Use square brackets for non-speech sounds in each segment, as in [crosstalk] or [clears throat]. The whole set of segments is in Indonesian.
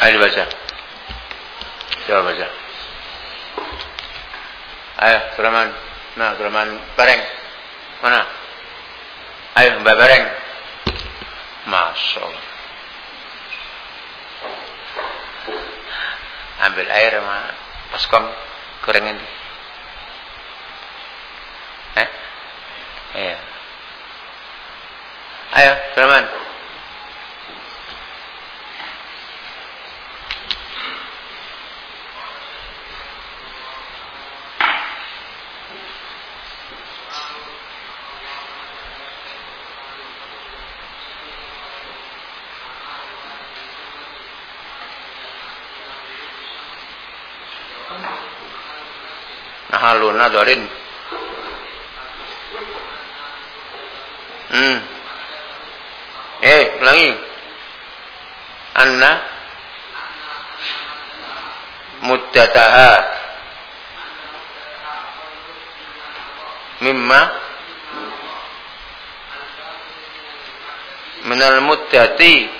Ayo dibaca. Coba baca. Ayo, Sulaman. Nah, Sulaman Bareng. Mana? Ayo, Mbak Bareng. Masya Allah. Ambil air sama baskom keringin. Eh? Iya. Ayo, Sulaman. Nahalun nadarin. Hmm. Eh, ulangi. Anna muddataha mimma minal muddati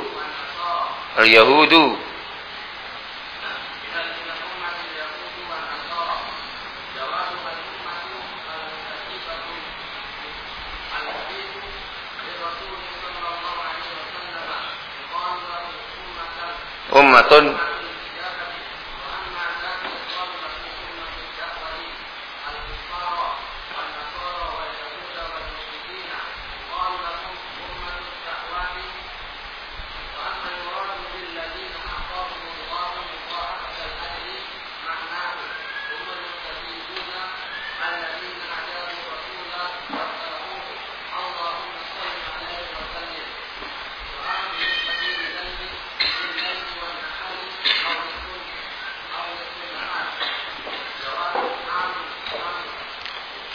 al-yahudu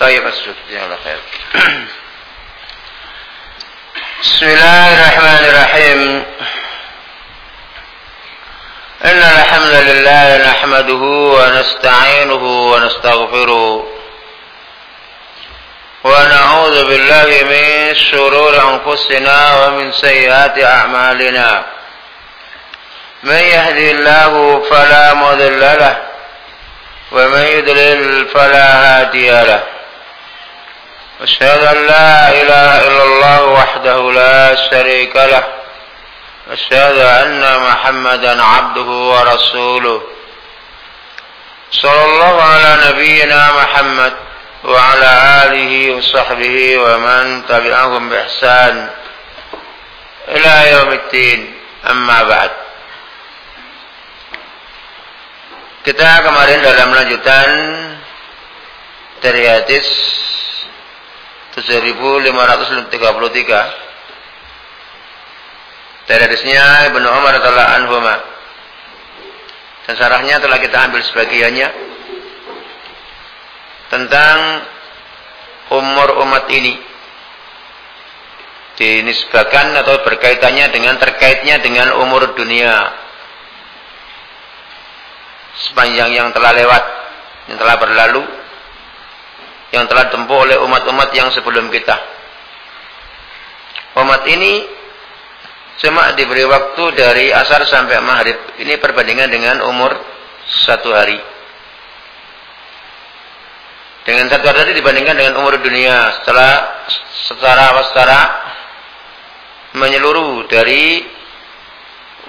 طيب أسجد. جزاك الله خير. بسم الله الرحمن الرحيم. إن الحمد لله نحمده ونستعينه ونستغفره ونعوذ بالله من شرور أنفسنا ومن سيئات أعمالنا. من يهدي الله فلا مضل له ومن يضلل فلا هادي له. أشهد أن لا إله إلا الله وحده لا شريك له. أشهد أن محمدا عبده ورسوله. صلى الله على نبينا محمد وعلى آله وصحبه ومن تبعهم بإحسان إلى يوم الدين. أما بعد. Kita kemarin dalam lanjutan dari hadis 7533 dari hadisnya Ibnu Umar dan sarahnya telah kita ambil sebagiannya tentang umur umat ini. Dinisbahkan atau berkaitannya dengan terkaitnya dengan umur dunia. Sepanjang yang telah lewat, yang telah berlalu, yang telah tempuh oleh umat-umat yang sebelum kita. Umat ini cuma diberi waktu dari asar sampai maghrib. Ini perbandingan dengan umur satu hari. Dengan satu hari dibandingkan dengan umur dunia setelah secara secara menyeluruh dari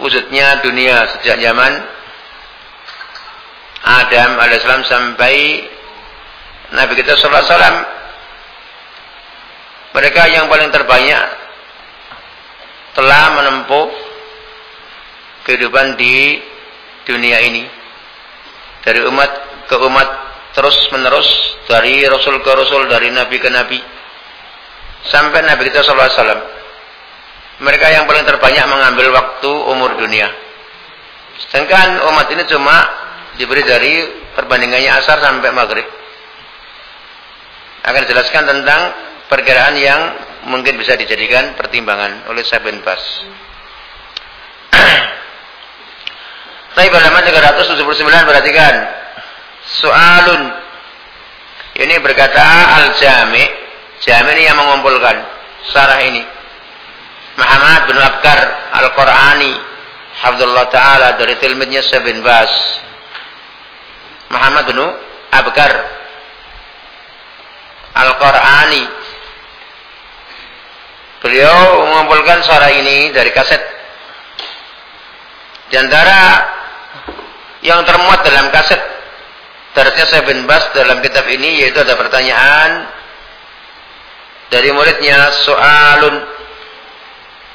wujudnya dunia sejak zaman Adam alaihissalam sampai Nabi kita sallallahu alaihi wasallam mereka yang paling terbanyak telah menempuh kehidupan di dunia ini. Dari umat ke umat terus menerus dari rasul ke rasul dari nabi ke nabi. Sampai nabi kita sallallahu alaihi wasallam. Mereka yang paling terbanyak mengambil waktu umur dunia. Sedangkan umat ini cuma diberi dari perbandingannya asar sampai maghrib akan dijelaskan tentang perkiraan yang mungkin bisa dijadikan pertimbangan oleh Sabin Bas. [clears throat] Tapi halaman 379 perhatikan. Soalun. Ini berkata Al-Jami. Jami ini yang mengumpulkan sarah ini. Muhammad bin Abkar Al-Qurani. Hafdullah Ta'ala dari tilmidnya Sabin Bas. Muhammad bin Abkar Al-Qur'ani. Beliau mengumpulkan suara ini dari kaset. Di antara yang termuat dalam kaset Daratnya saya bin Bas dalam kitab ini yaitu ada pertanyaan dari muridnya soalun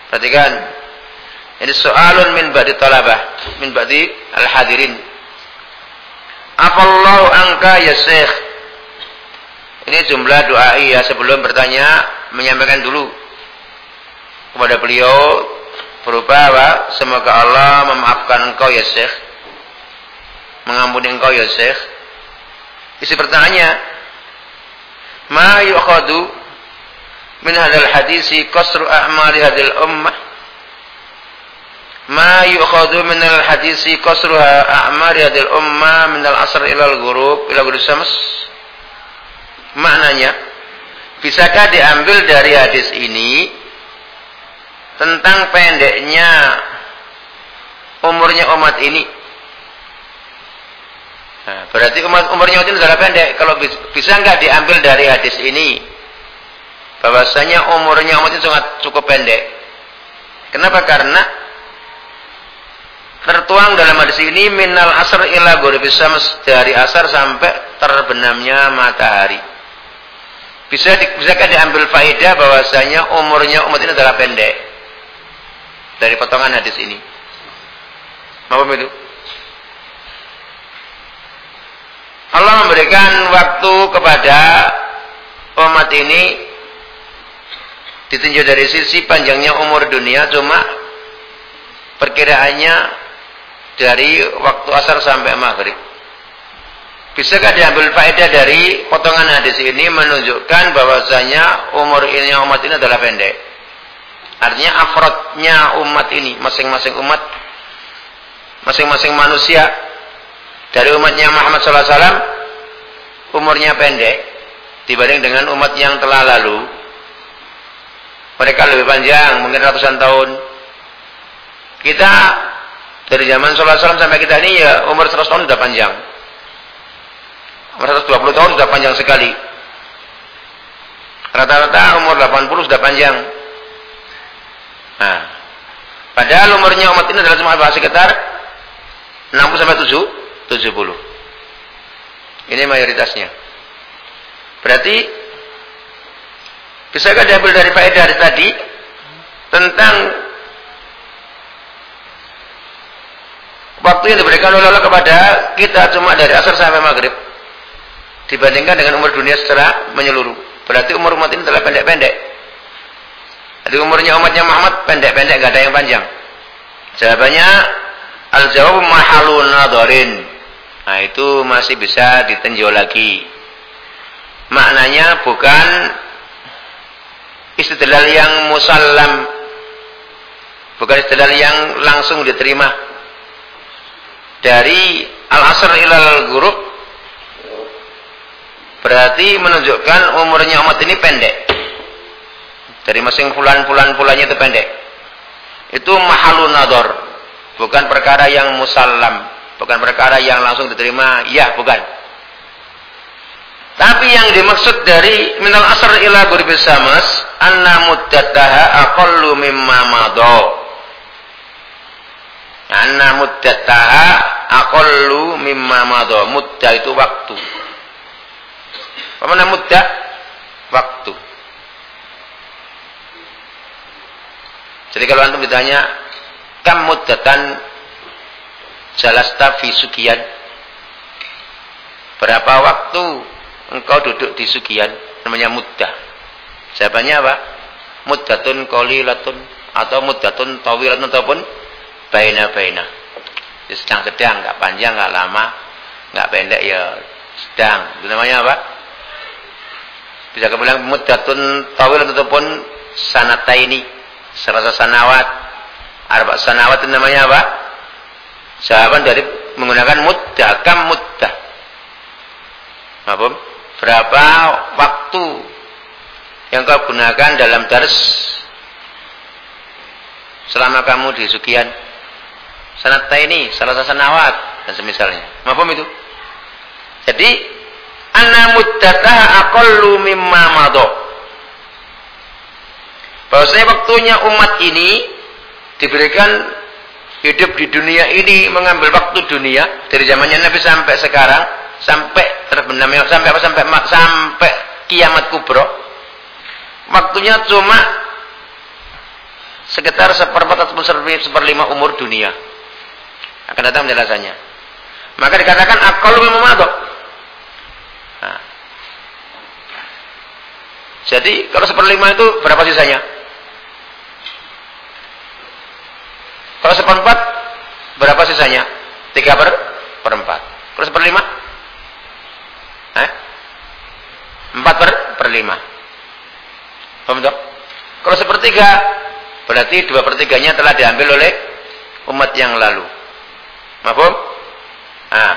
perhatikan ini soalun min ba'di talabah min ba'di al-hadirin Afallahu angka ya syekh ini jumlah doa iya sebelum bertanya menyampaikan dulu kepada beliau berupa apa? Semoga Allah memaafkan engkau ya Syekh. Mengampuni engkau ya Syekh. Isi pertanyaannya, ma yu'khadu min hadal hadisi qasru a'mali hadil ummah ma yu'khadu min al hadisi qasru a'mali hadil ummah min al asr ila al ghurub ila ghurub syams Maknanya, bisakah diambil dari hadis ini tentang pendeknya umurnya umat ini? Nah, berarti umat umurnya umat ini adalah pendek. Kalau bisa nggak diambil dari hadis ini, bahwasanya umurnya umat ini sangat cukup pendek. Kenapa? Karena tertuang dalam hadis ini minal asr ila bisa dari asar sampai terbenamnya matahari. Bisa di, bisakah diambil faedah bahwasanya umurnya umat ini adalah pendek dari potongan hadis ini? Apa itu? Allah memberikan waktu kepada umat ini ditinjau dari sisi panjangnya umur dunia cuma perkiraannya dari waktu asar sampai maghrib. Bisakah diambil faedah dari potongan hadis ini menunjukkan bahwasanya umur ini umat ini adalah pendek. Artinya afrodnya umat ini, masing-masing umat, masing-masing manusia dari umatnya Muhammad SAW umurnya pendek dibanding dengan umat yang telah lalu. Mereka lebih panjang, mungkin ratusan tahun. Kita dari zaman SAW sampai kita ini ya umur 100 tahun sudah panjang. 120 tahun sudah panjang sekali. Rata-rata umur 80 sudah panjang. Nah, padahal umurnya umat ini adalah cuma sekitar 60 sampai 7, 70. Ini mayoritasnya. Berarti bisakah diambil dari faedah tadi tentang waktu yang diberikan oleh Allah kepada kita cuma dari asar sampai maghrib dibandingkan dengan umur dunia secara menyeluruh. Berarti umur umat ini telah pendek-pendek. Jadi umurnya umatnya Muhammad pendek-pendek, gak ada yang panjang. Jawabannya al-jawab mahalun nadharin. Nah, itu masih bisa ditinjau lagi. Maknanya bukan istidlal yang musallam. Bukan istidlal yang langsung diterima dari al-asr ilal gurub berarti menunjukkan umurnya umat ini pendek. Dari masing bulan-bulan bulannya itu pendek. Itu mahalun nador. Bukan perkara yang musallam. Bukan perkara yang langsung diterima. Ya, bukan. Tapi yang dimaksud dari minal asr ila guribis samas anna muddataha aqallu mimma madha. Anna muddataha aqallu mimma madha. Muddah itu waktu. Apa mana muddah? Waktu. Jadi kalau antum ditanya kam muddatan jalasta fi sugian berapa waktu engkau duduk di sugian namanya muddah jawabannya apa? Muddatun qalilatun atau muddatun tawilatun ataupun baina-baina. Sedang-sedang enggak panjang enggak lama enggak pendek ya sedang. Itu namanya apa bisa kebilang muddatun tawilatun ataupun sanataini. Serasa sanawat. Arba sanawat itu namanya apa? Jawaban dari menggunakan muddah kam muddah. Apa berapa waktu yang kau gunakan dalam dars? Selama kamu di Sugian sanat ini salah sanawat dan semisalnya. Apa itu? Jadi anna muddatah aqallu mimma madha. Bahwasanya waktunya umat ini diberikan hidup di dunia ini mengambil waktu dunia dari zamannya Nabi sampai sekarang sampai terbenam sampai apa sampai sampai kiamat kubro. Waktunya cuma sekitar seperempat atau seperlima umur dunia. Akan datang penjelasannya. Maka dikatakan akal memadok nah. Jadi kalau seperlima itu berapa sisanya kalau seperempat berapa sisanya tiga per perempat kalau seperlima Eh? Empat per, per lima. Paham Kalau sepertiga, berarti dua pertiganya telah diambil oleh umat yang lalu. Mahfum? Ah.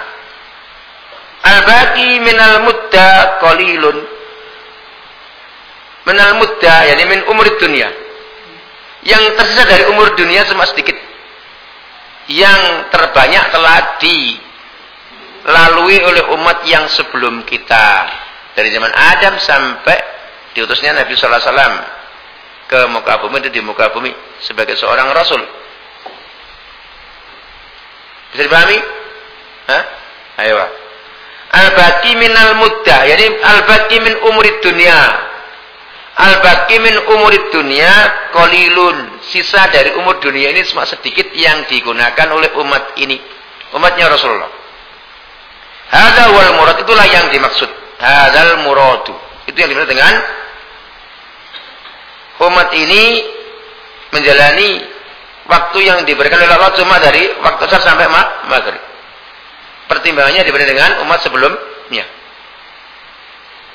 Al-baqi minal mudda qalilun. Minal mudda, yakni min umur dunia. Yang tersisa dari umur dunia cuma sedikit. Yang terbanyak telah di lalui oleh umat yang sebelum kita dari zaman Adam sampai diutusnya Nabi Sallallahu Alaihi Wasallam ke muka bumi dan di muka bumi sebagai seorang Rasul. Bisa dipahami? Hah? Ayo. Al-baqi minal muddah, yani al-baqi min umurid dunia. Al-baqi min umurid dunia qalilun. Sisa dari umur dunia ini cuma sedikit yang digunakan oleh umat ini. Umatnya Rasulullah. Hadal wal murad itulah yang dimaksud. Hadal muradu. Itu yang dimaksud dengan umat ini menjalani waktu yang diberikan oleh Allah cuma dari waktu asar sampai maghrib. Pertimbangannya diberi dengan umat sebelumnya.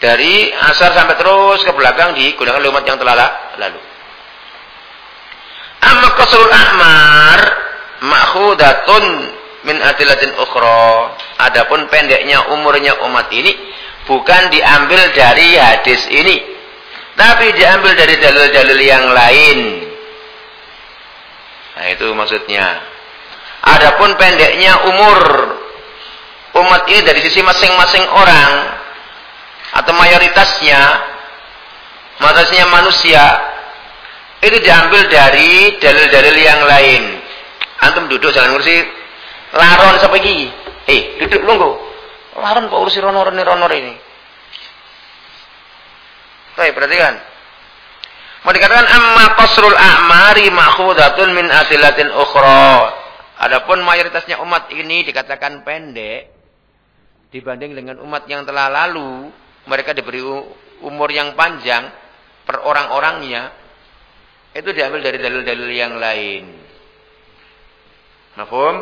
Dari asar sampai terus ke belakang digunakan oleh umat yang telah lalu. Amma qasrul a'mar ma'khudatun min adilatin ukhra. Adapun pendeknya umurnya umat ini bukan diambil dari hadis ini, tapi diambil dari dalil-dalil yang lain. Nah, itu maksudnya. Adapun pendeknya umur umat ini dari sisi masing-masing orang atau mayoritasnya manusia itu diambil dari dalil-dalil yang lain. Antum duduk jangan ngurusi laron sampai gigi. Eh, duduk nunggu. Laron kok urusi ronor ini ronor ini. Baik, perhatikan. Mau dikatakan amma qasrul a'mari ma'khudatun min asilatin ukhra. Adapun mayoritasnya umat ini dikatakan pendek dibanding dengan umat yang telah lalu, mereka diberi umur yang panjang per orang-orangnya. Itu diambil dari dalil-dalil yang lain. Mafhum?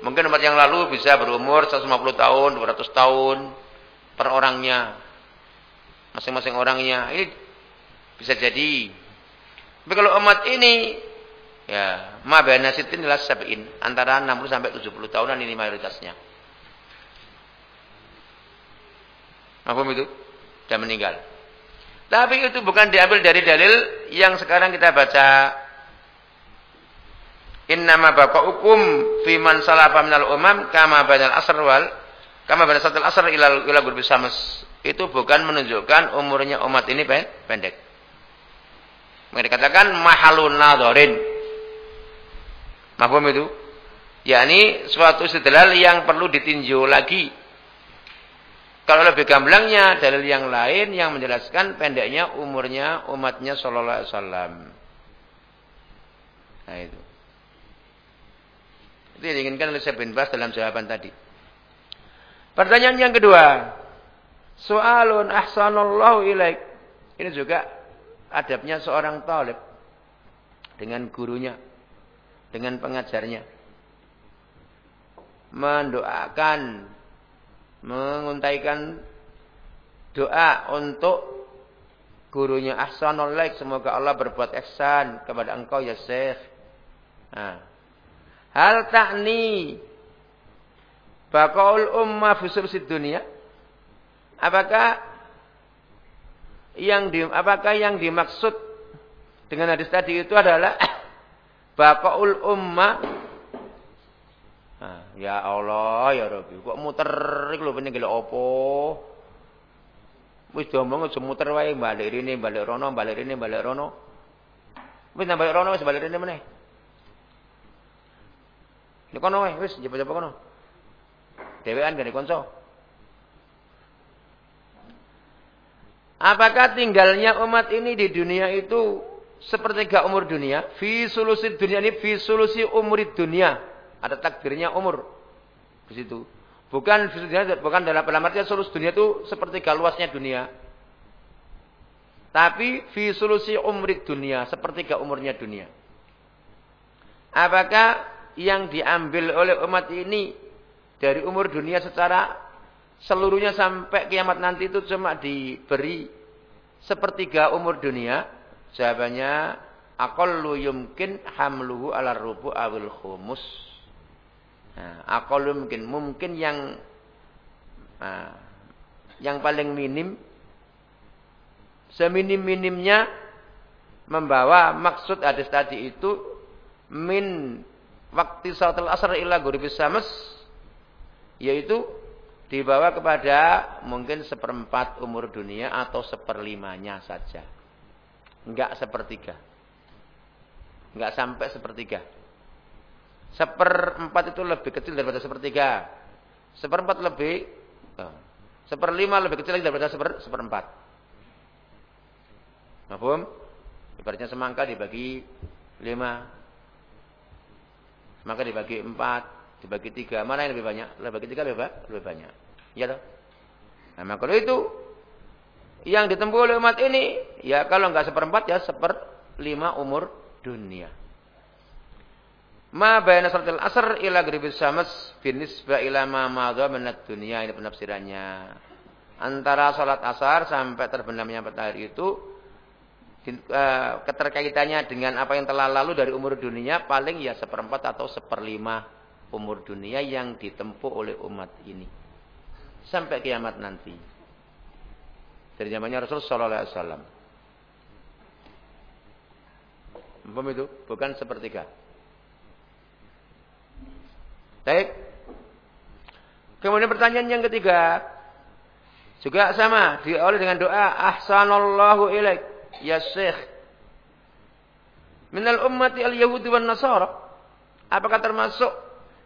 Mungkin umat yang lalu bisa berumur 150 tahun, 200 tahun per orangnya. Masing-masing orangnya. Ini bisa jadi. Tapi kalau umat ini ya, ma baina sitin ila sab'in, antara 60 sampai 70 tahunan ini mayoritasnya. Apa itu? Sudah meninggal. Tapi itu bukan diambil dari dalil yang sekarang kita baca. Innama baqa'ukum fi man salafa minal umam kama banal asr wal kama banal satil asr ila ila gurbi samas. Itu bukan menunjukkan umurnya umat ini pendek. Mereka dikatakan mahalun nadharin. Mahfum itu? yakni suatu istidlal yang perlu ditinjau lagi. Kalau lebih gamblangnya dalil yang lain yang menjelaskan pendeknya umurnya umatnya sallallahu alaihi wasallam. Nah itu. Itu yang diinginkan oleh Syekh bin Bas dalam jawaban tadi. Pertanyaan yang kedua. Soalun ahsanallahu ilaik. Ini juga adabnya seorang talib dengan gurunya, dengan pengajarnya mendoakan menguntaikan doa untuk gurunya ahsanul laik semoga Allah berbuat ihsan kepada engkau ya Syekh. Nah. Hal takni baqaul umma fi dunia? Apakah yang di, apakah yang dimaksud dengan hadis tadi itu adalah [coughs] baqaul umma Ya Allah, ya Rabbi, kok muter iki lho penting opo? Wis diomong aja muter wae balik rene, balik rono, balik rene, balik rono. Wis nang rono wis balik rene meneh. Nek kono wae wis jebak-jebak kono. Dewean gane kanca. Apakah tinggalnya umat ini di dunia itu sepertiga umur dunia? Fi sulusi dunia ini fi sulusi umur dunia. Ada takdirnya umur di situ. Bukan bukan dalam dalam artian seluruh dunia itu seperti luasnya dunia. Tapi fi solusi umri dunia, sepertiga umurnya dunia. Apakah yang diambil oleh umat ini dari umur dunia secara seluruhnya sampai kiamat nanti itu cuma diberi sepertiga umur dunia? Jawabannya aqallu yumkin hamluhu ala rubu awil khumus. Nah, mungkin mungkin yang nah, yang paling minim seminim-minimnya membawa maksud hadis tadi itu min waktu salatul asar ila ghuribis samas yaitu dibawa kepada mungkin seperempat umur dunia atau seperlimanya saja. Enggak sepertiga. Enggak sampai sepertiga. Seperempat itu lebih kecil daripada sepertiga. Seperempat lebih, oh, seperlima lebih kecil daripada seper, seperempat. Mahfum? Ibaratnya semangka dibagi lima. Semangka dibagi empat, dibagi tiga. Mana yang lebih banyak? Lebih tiga lebih, lebih banyak. Ya toh? Nah, kalau itu yang ditempuh oleh umat ini, ya kalau enggak seperempat ya seperlima umur dunia. Ma bayna salatil asr ila ghribis syams binisba ila ma madha min dunya ini penafsirannya. Antara salat asar sampai terbenamnya matahari itu eh, keterkaitannya dengan apa yang telah lalu dari umur dunia paling ya seperempat atau seperlima umur dunia yang ditempuh oleh umat ini sampai kiamat nanti. Dari zamannya Rasul sallallahu alaihi wasallam. itu? Bukan sepertiga. Baik. Kemudian pertanyaan yang ketiga. Juga sama. Diawali dengan doa. Ahsanallahu ilaik. Ya Syekh. Minal ummati al-Yahudi wan Nasara. Apakah termasuk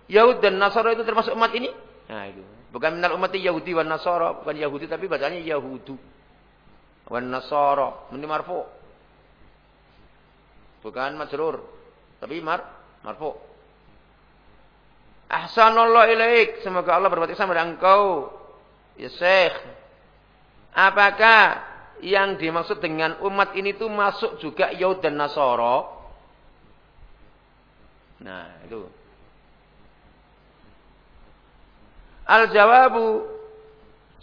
Yahud dan Nasara itu termasuk umat ini? Nah itu. Bukan minal ummati Yahudi wan Nasara. Bukan Yahudi tapi bacanya Yahudu. Wan Nasara. Ini marfu. Bukan majrur. Tapi mar marfu. Ahsanallah ilaik. Semoga Allah berbuat ihsan pada engkau. Ya Syekh. Apakah yang dimaksud dengan umat ini tuh masuk juga Yahud dan Nasoro? Nah, itu. Al-jawabu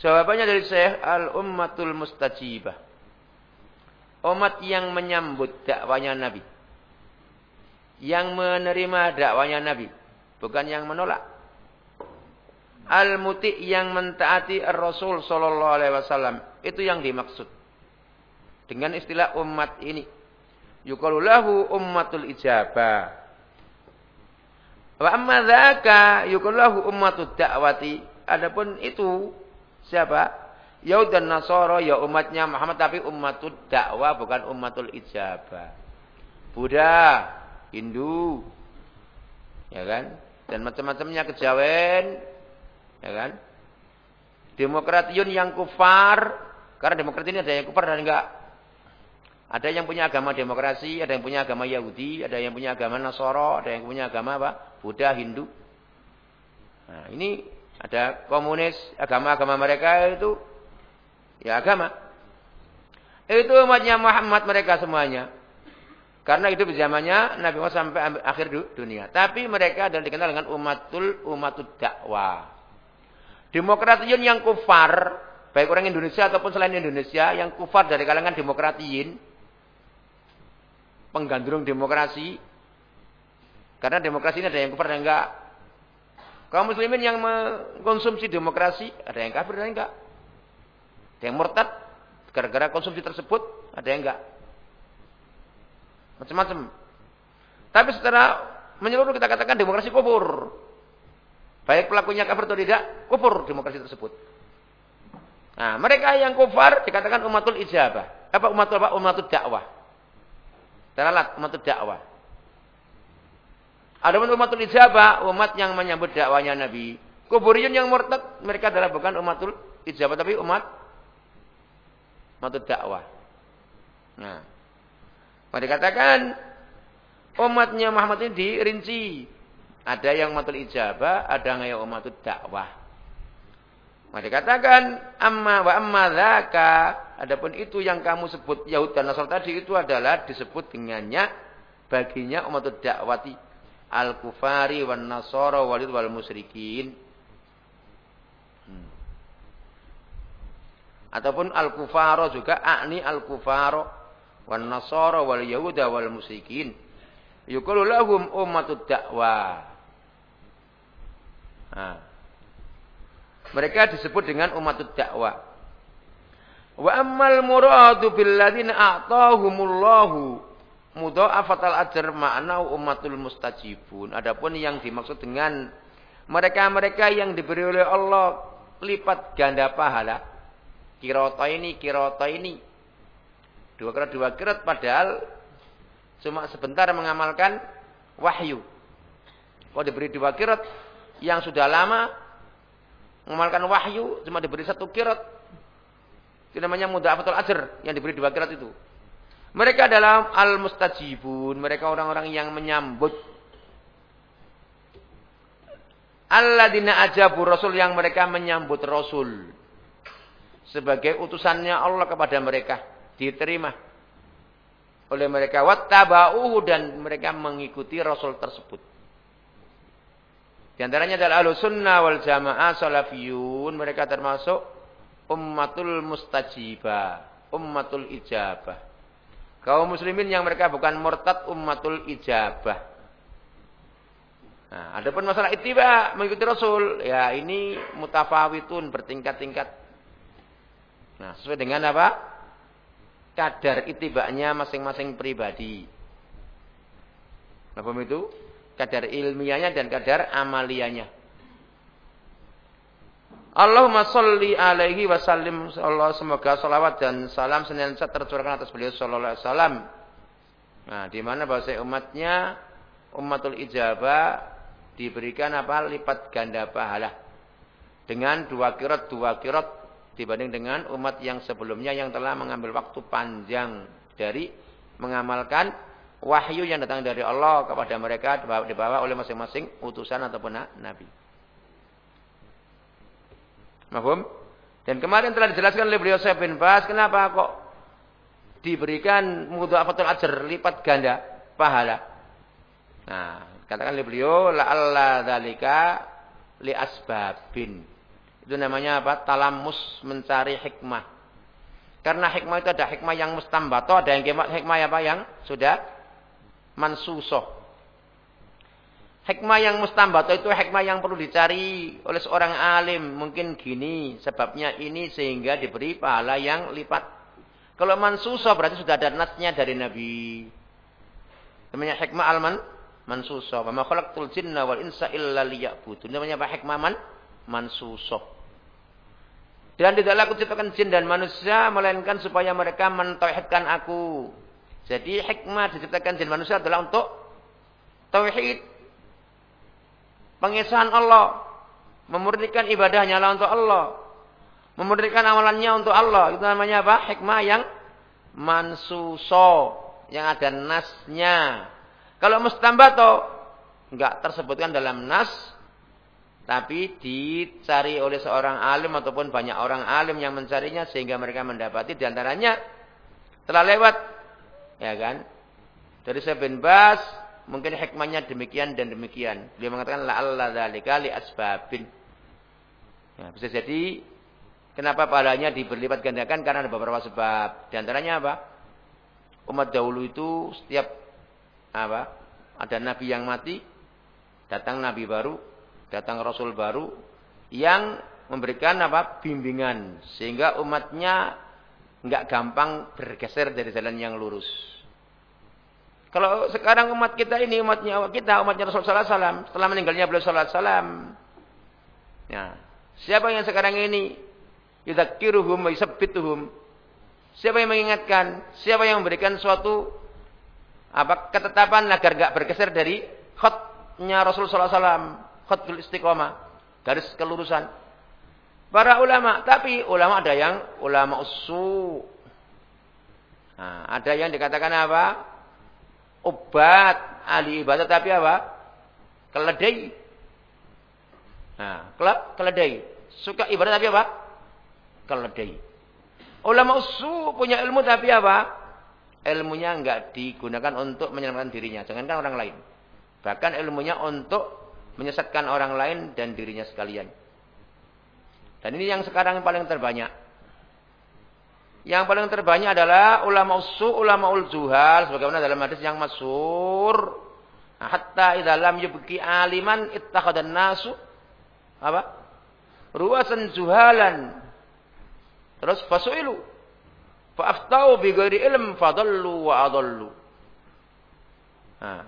jawabannya dari Syekh al-ummatul mustajibah. Umat yang menyambut dakwanya Nabi. Yang menerima dakwanya Nabi bukan yang menolak. Al-muti yang mentaati Rasul sallallahu alaihi wasallam. Itu yang dimaksud. Dengan istilah umat ini. Yukalulahu ummatul ijabah. Wa amma dzaka yukalulahu ummatud da'wati. Adapun itu siapa? Yahud dan Nasara ya umatnya Muhammad tapi ummatul dakwah bukan ummatul ijabah. Buddha, Hindu, ya kan? Dan macam-macamnya kejawen, ya kan? Demokratiun yang kufar, karena demokrat ini ada yang kufar dan enggak. Ada yang punya agama demokrasi, ada yang punya agama Yahudi, ada yang punya agama Nasoro, ada yang punya agama apa? Buddha, Hindu. Nah, ini ada komunis, agama-agama mereka itu ya agama. Itu umatnya Muhammad mereka semuanya. Karena itu zamannya Nabi Muhammad sampai akhir dunia. Tapi mereka adalah dikenal dengan umatul umatul dakwah. Demokratiyin yang kufar, baik orang Indonesia ataupun selain Indonesia, yang kufar dari kalangan demokratiyin, penggandrung demokrasi, karena demokrasi ini ada yang kufar dan enggak. Kaum muslimin yang mengkonsumsi demokrasi, ada yang kafir dan enggak. Ada yang murtad, gara-gara konsumsi tersebut, ada yang enggak. Macam-macam. Tapi secara menyeluruh kita katakan demokrasi kufur. Baik pelakunya kafir atau tidak, kufur demokrasi tersebut. Nah, mereka yang kufar dikatakan umatul ijabah. Apa umatul apa? Umatul dakwah. Teralat umatul dakwah. Ada umatul ijabah, umat yang menyambut dakwanya Nabi. Kuburiyun yang murtad, mereka adalah bukan umatul ijabah tapi umat umatul dakwah. Nah, maka dikatakan umatnya Muhammad ini dirinci ada yang umatul ijabah, ada yang umatul dakwah. Maka dikatakan amma wa amma dzaka, adapun itu yang kamu sebut Yahud dan Nasr tadi itu adalah disebut dengannya baginya umatul dakwati al-kufari wan nasara walid wal musyrikin. Hmm. Ataupun al-kufaro juga akni al-kufaro wan nasara wal yahuda wal musyrikin. Yuqalu lahum ummatud dakwah. Nah. Mereka disebut dengan umat dakwah. Wa ammal muradu bil ladzina a'tahumullahu mudha'afatal ajr ma'na ummatul mustajibun. Adapun yang dimaksud dengan mereka-mereka yang diberi oleh Allah lipat ganda pahala. Kirota ini, kirota ini. Dua kira dua kira padahal cuma sebentar mengamalkan wahyu. Kalau diberi dua kirat yang sudah lama mengamalkan wahyu cuma diberi satu kirat. Itu namanya mudhafatul ajr yang diberi dua kirat itu. Mereka adalah al-mustajibun, mereka orang-orang yang menyambut Alladzina ajabu rasul yang mereka menyambut rasul sebagai utusannya Allah kepada mereka diterima oleh mereka wattaba'uhu dan mereka mengikuti rasul tersebut. Di antaranya adalah ahlu sunnah wal jamaah salafiyun. Mereka termasuk ummatul mustajibah. Ummatul ijabah. Kaum muslimin yang mereka bukan murtad ummatul ijabah. Nah, adapun masalah ittiba mengikuti Rasul, ya ini mutafawitun bertingkat-tingkat. Nah, sesuai dengan apa? Kadar itibaknya masing-masing pribadi. Apa itu? kadar ilmiahnya dan kadar amaliyanya. Allahumma salli alaihi wa sallim Allah semoga salawat dan salam senantiasa tercurahkan atas beliau sallallahu alaihi wasallam. Nah, di mana bahasa umatnya umatul ijabah diberikan apa lipat ganda pahala dengan dua kirot dua kirot dibanding dengan umat yang sebelumnya yang telah mengambil waktu panjang dari mengamalkan wahyu yang datang dari Allah kepada mereka dibawa oleh masing-masing utusan ataupun nabi. Mahfum? Dan kemarin telah dijelaskan oleh beliau Syekh bin Bas kenapa kok diberikan mudhafatul ajr lipat ganda pahala. Nah, katakan oleh beliau la alla dzalika li asbabin. Itu namanya apa? Talamus mencari hikmah. Karena hikmah itu ada hikmah yang mustambato, ada yang hikmah apa yang sudah mansusoh. Hikmah yang mustambato itu hikmah yang perlu dicari oleh seorang alim. Mungkin gini, sebabnya ini sehingga diberi pahala yang lipat. Kalau mansuso berarti sudah ada nasnya dari Nabi. Namanya hikmah alman mansuso. Wa ma khalaqtul jinna wal insa illa liya'budun. Namanya apa hikmah man mansuso. Dan tidaklah aku ciptakan jin dan manusia melainkan supaya mereka mentauhidkan aku. Jadi hikmah diciptakan jin manusia adalah untuk tauhid. Pengesahan Allah. Memurnikan ibadahnya Allah untuk Allah. Memurnikan amalannya untuk Allah. Itu namanya apa? Hikmah yang mansuso. Yang ada nasnya. Kalau mustambato. Enggak tersebutkan dalam nas. Tapi dicari oleh seorang alim ataupun banyak orang alim yang mencarinya. Sehingga mereka mendapati di antaranya. Telah lewat. Ya kan? Dari Ibn Bas Mungkin hikmahnya demikian dan demikian. Beliau mengatakan la Allah dzalika li asbabin. Ya, bisa jadi kenapa pahalanya diberlipat gandakan karena ada beberapa sebab. Di antaranya apa? Umat dahulu itu setiap apa? Ada nabi yang mati, datang nabi baru, datang rasul baru yang memberikan apa? bimbingan sehingga umatnya nggak gampang bergeser dari jalan yang lurus. Kalau sekarang umat kita ini, umatnya kita, umatnya Rasulullah SAW, setelah meninggalnya beliau SAW, ya, siapa yang sekarang ini yudzakiruhum wa yusabbituhum? Siapa yang mengingatkan? Siapa yang memberikan suatu apa ketetapan agar gak bergeser dari khutnya Rasulullah SAW, khutul istiqomah, garis kelurusan. Para ulama, tapi ulama ada yang ulama usu. Nah, ada yang dikatakan apa? obat ahli ibadah tapi apa? Keledai. Nah, keledai. Suka ibadah tapi apa? Keledai. Ulama usul punya ilmu tapi apa? Ilmunya enggak digunakan untuk menyelamatkan dirinya, jangankan orang lain. Bahkan ilmunya untuk menyesatkan orang lain dan dirinya sekalian. Dan ini yang sekarang paling terbanyak. Yang paling terbanyak adalah ulama usu, ulama ul juhal. Sebagaimana dalam hadis yang masur. Hatta idalam yubki aliman ittakhadan nasu. Apa? Ruasan juhalan. Terus fasu'ilu. Fa'aftau bi ghairi ilm fadallu wa adallu. Nah.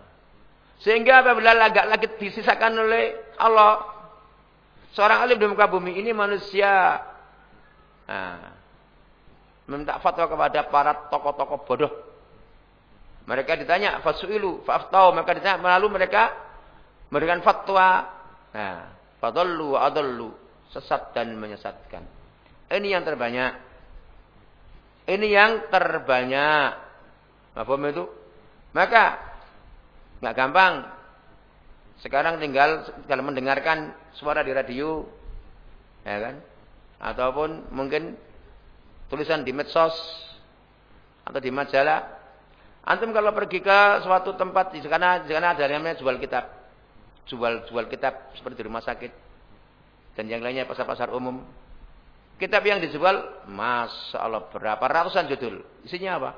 Sehingga apabila agak lagi disisakan oleh Allah. Seorang alim di muka bumi ini manusia. Nah meminta fatwa kepada para tokoh-tokoh bodoh. Mereka ditanya, fasu'ilu, fa'aftau. Mereka ditanya, lalu mereka memberikan fatwa. Nah, fadallu adallu. Sesat dan menyesatkan. Ini yang terbanyak. Ini yang terbanyak. Apa itu? Maka, nggak gampang. Sekarang tinggal kalau mendengarkan suara di radio, ya kan? Ataupun mungkin tulisan di medsos atau di majalah. Antum kalau pergi ke suatu tempat di sana, di sana ada yang namanya jual kitab. Jual jual kitab seperti di rumah sakit dan yang lainnya pasar-pasar umum. Kitab yang dijual, masya Allah berapa ratusan judul. Isinya apa?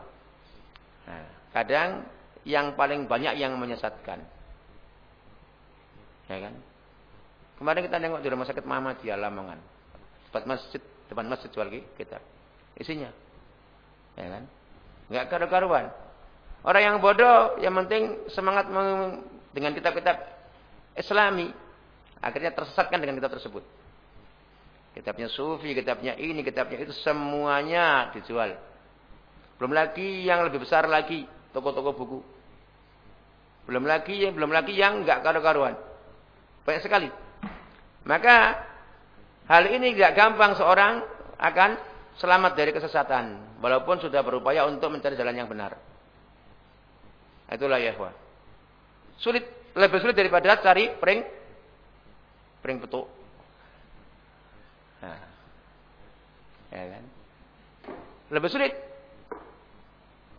Nah, kadang yang paling banyak yang menyesatkan. Ya kan? Kemarin kita nengok di rumah sakit Muhammadiyah Lamongan. Tempat masjid, depan masjid jual kitab isinya. Ya kan? Enggak karu-karuan. Orang yang bodoh yang penting semangat dengan kitab-kitab Islami akhirnya tersesatkan dengan kitab tersebut. Kitabnya sufi, kitabnya ini, kitabnya itu semuanya dijual. Belum lagi yang lebih besar lagi toko-toko buku. Belum lagi yang belum lagi yang enggak karu-karuan. Banyak sekali. Maka hal ini tidak gampang seorang akan selamat dari kesesatan. Walaupun sudah berupaya untuk mencari jalan yang benar. Itulah ya Sulit, lebih sulit daripada cari pring pring petuk. Nah. Ya kan? Lebih sulit.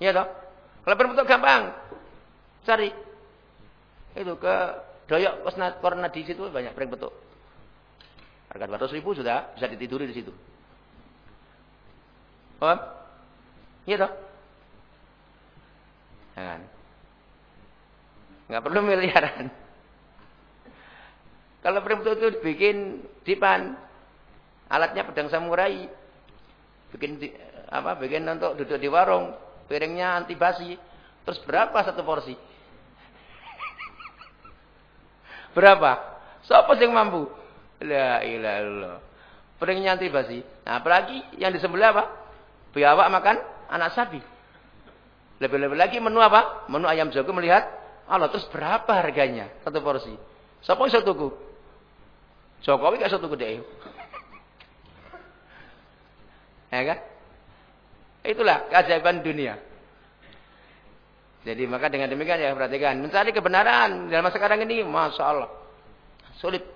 Ya toh? Kalau pring petuk gampang. Cari. Itu ke Doyok Korna di situ banyak pring petuk. Harga 200 ribu sudah bisa ditiduri di situ. Paham? Iya toh? Jangan. Enggak perlu miliaran. Kalau frame itu bikin dipan, alatnya pedang samurai, bikin di, apa? Bikin untuk duduk di warung, piringnya anti basi. Terus berapa satu porsi? Berapa? Siapa yang mampu? La ilaha illallah. Piringnya anti basi. Nah, apalagi yang di sebelah apa? Biawak makan anak sapi. Lebih-lebih lagi menu apa? Menu ayam jago melihat Allah terus berapa harganya satu porsi? Siapa yang satu tuku? Jokowi gak satu gede. ya kan? Itulah keajaiban dunia. Jadi maka dengan demikian ya perhatikan. Mencari kebenaran dalam masa sekarang ini. Masya Allah. Sulit.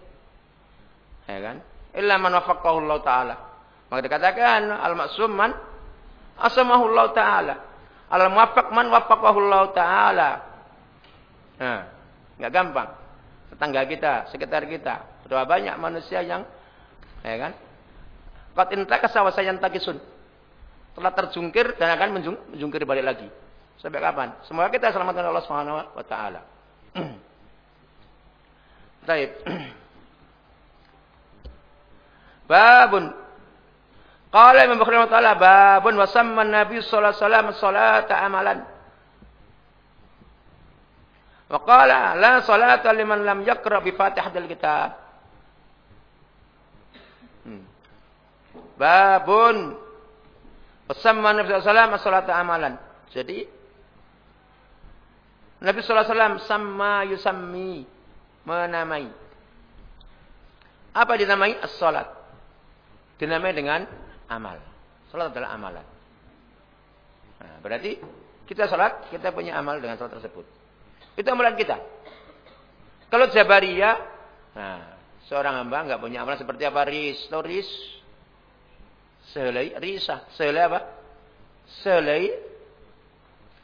Ya kan? Illa man Allah ta'ala. Maka dikatakan al-maksum man ta'ala. Al-muwaffaq man Allah ta'ala. Nah, enggak gampang. Tetangga kita, sekitar kita. Berapa banyak manusia yang ya kan? Qad intaka sawasayan takisun. Telah terjungkir dan akan menjungkir balik lagi. Sampai kapan? Semoga kita selamatkan Allah Subhanahu wa taala. [clears throat] Baik. [clears throat] Babun. Qala Imam Bukhari taala babun wa samma Nabi sallallahu alaihi wasallam salata amalan. Wa qala la salata liman lam yaqra bi Fatihatil Kitab. Hmm. Babun. Wa Nabi sallallahu alaihi wasallam salata amalan. Jadi Nabi wasallam sama yusammi menamai. Apa dinamai? As-salat. Dinamai dengan amal. Salat adalah amalan. Nah, berarti kita salat, kita punya amal dengan salat tersebut. Itu amalan kita. Kalau Jabariyah, nah, seorang hamba nggak punya amalan seperti apa? Ris, toris, selai, risa, selai apa? Selai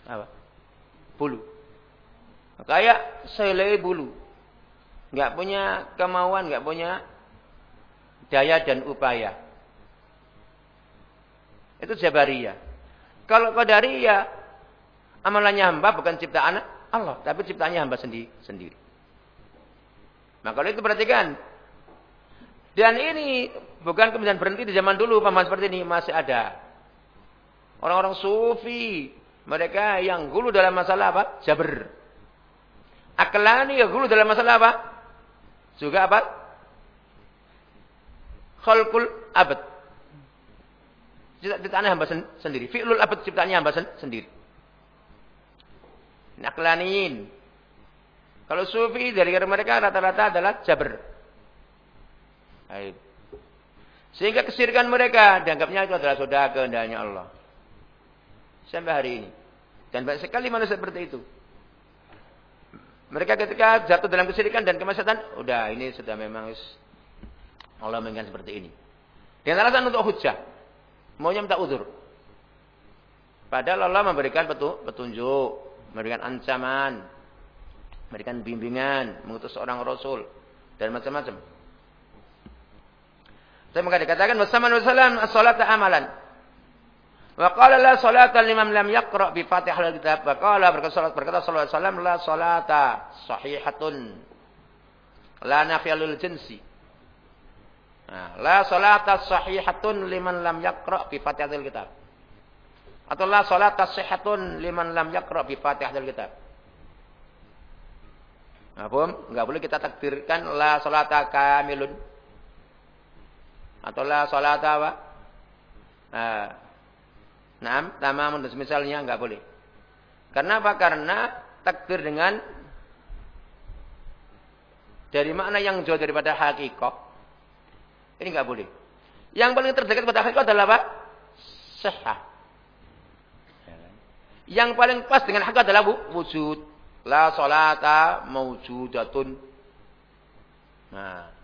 apa? Bulu. Kayak selai bulu. Nggak punya kemauan, nggak punya daya dan upaya. Itu Jabariyah. Kalau Qadariyah, amalannya hamba bukan ciptaan Allah, tapi ciptaannya hamba sendiri. sendiri. Nah kalau itu perhatikan. Dan ini bukan kemudian berhenti di zaman dulu, pemahaman seperti ini masih ada. Orang-orang sufi, mereka yang gulu dalam masalah apa? Jabr. Aklani ya gulu dalam masalah apa? Juga apa? Khalqul abad. Ciptaan hamba sendiri. Fi'lul abad ciptaannya hamba sendiri. Naklanin. Kalau sufi dari mereka rata-rata adalah jabr. Sehingga kesirikan mereka dianggapnya itu adalah saudara kehendaknya Allah. Sampai hari ini. Dan banyak sekali manusia seperti itu. Mereka ketika jatuh dalam kesirikan dan kemaksiatan, udah ini sudah memang Allah menginginkan seperti ini. Dengan alasan untuk hujah. Maunya minta udur. Padahal Allah memberikan petunjuk, memberikan ancaman, memberikan bimbingan, mengutus seorang rasul dan macam-macam. Saya maka dikatakan bersama Wasallam as-salata amalan. Wa qala la salata liman lam yaqra bi Fatihah al-kitab. Wa qala berkata salat berkata sallallahu alaihi wasallam la salata sahihatun la nafiyalul jinsi. Nah, la salata sahihatun liman lam yaqra bi Fatihah al-kitab. Atau la salata sahihatun liman lam yaqra bi Fatihah al-kitab. Nah, bom, enggak boleh kita takdirkan la salata kamilun. Atau la salata apa? Nah, Nah, tamamun dan semisalnya enggak boleh. Karena apa? Karena takdir dengan dari makna yang jauh daripada hakikat. Ini enggak boleh. Yang paling terdekat pada hakikat adalah apa? Sahah. Yang paling pas dengan hakikat adalah wujud. La salata mawjudatun. Nah,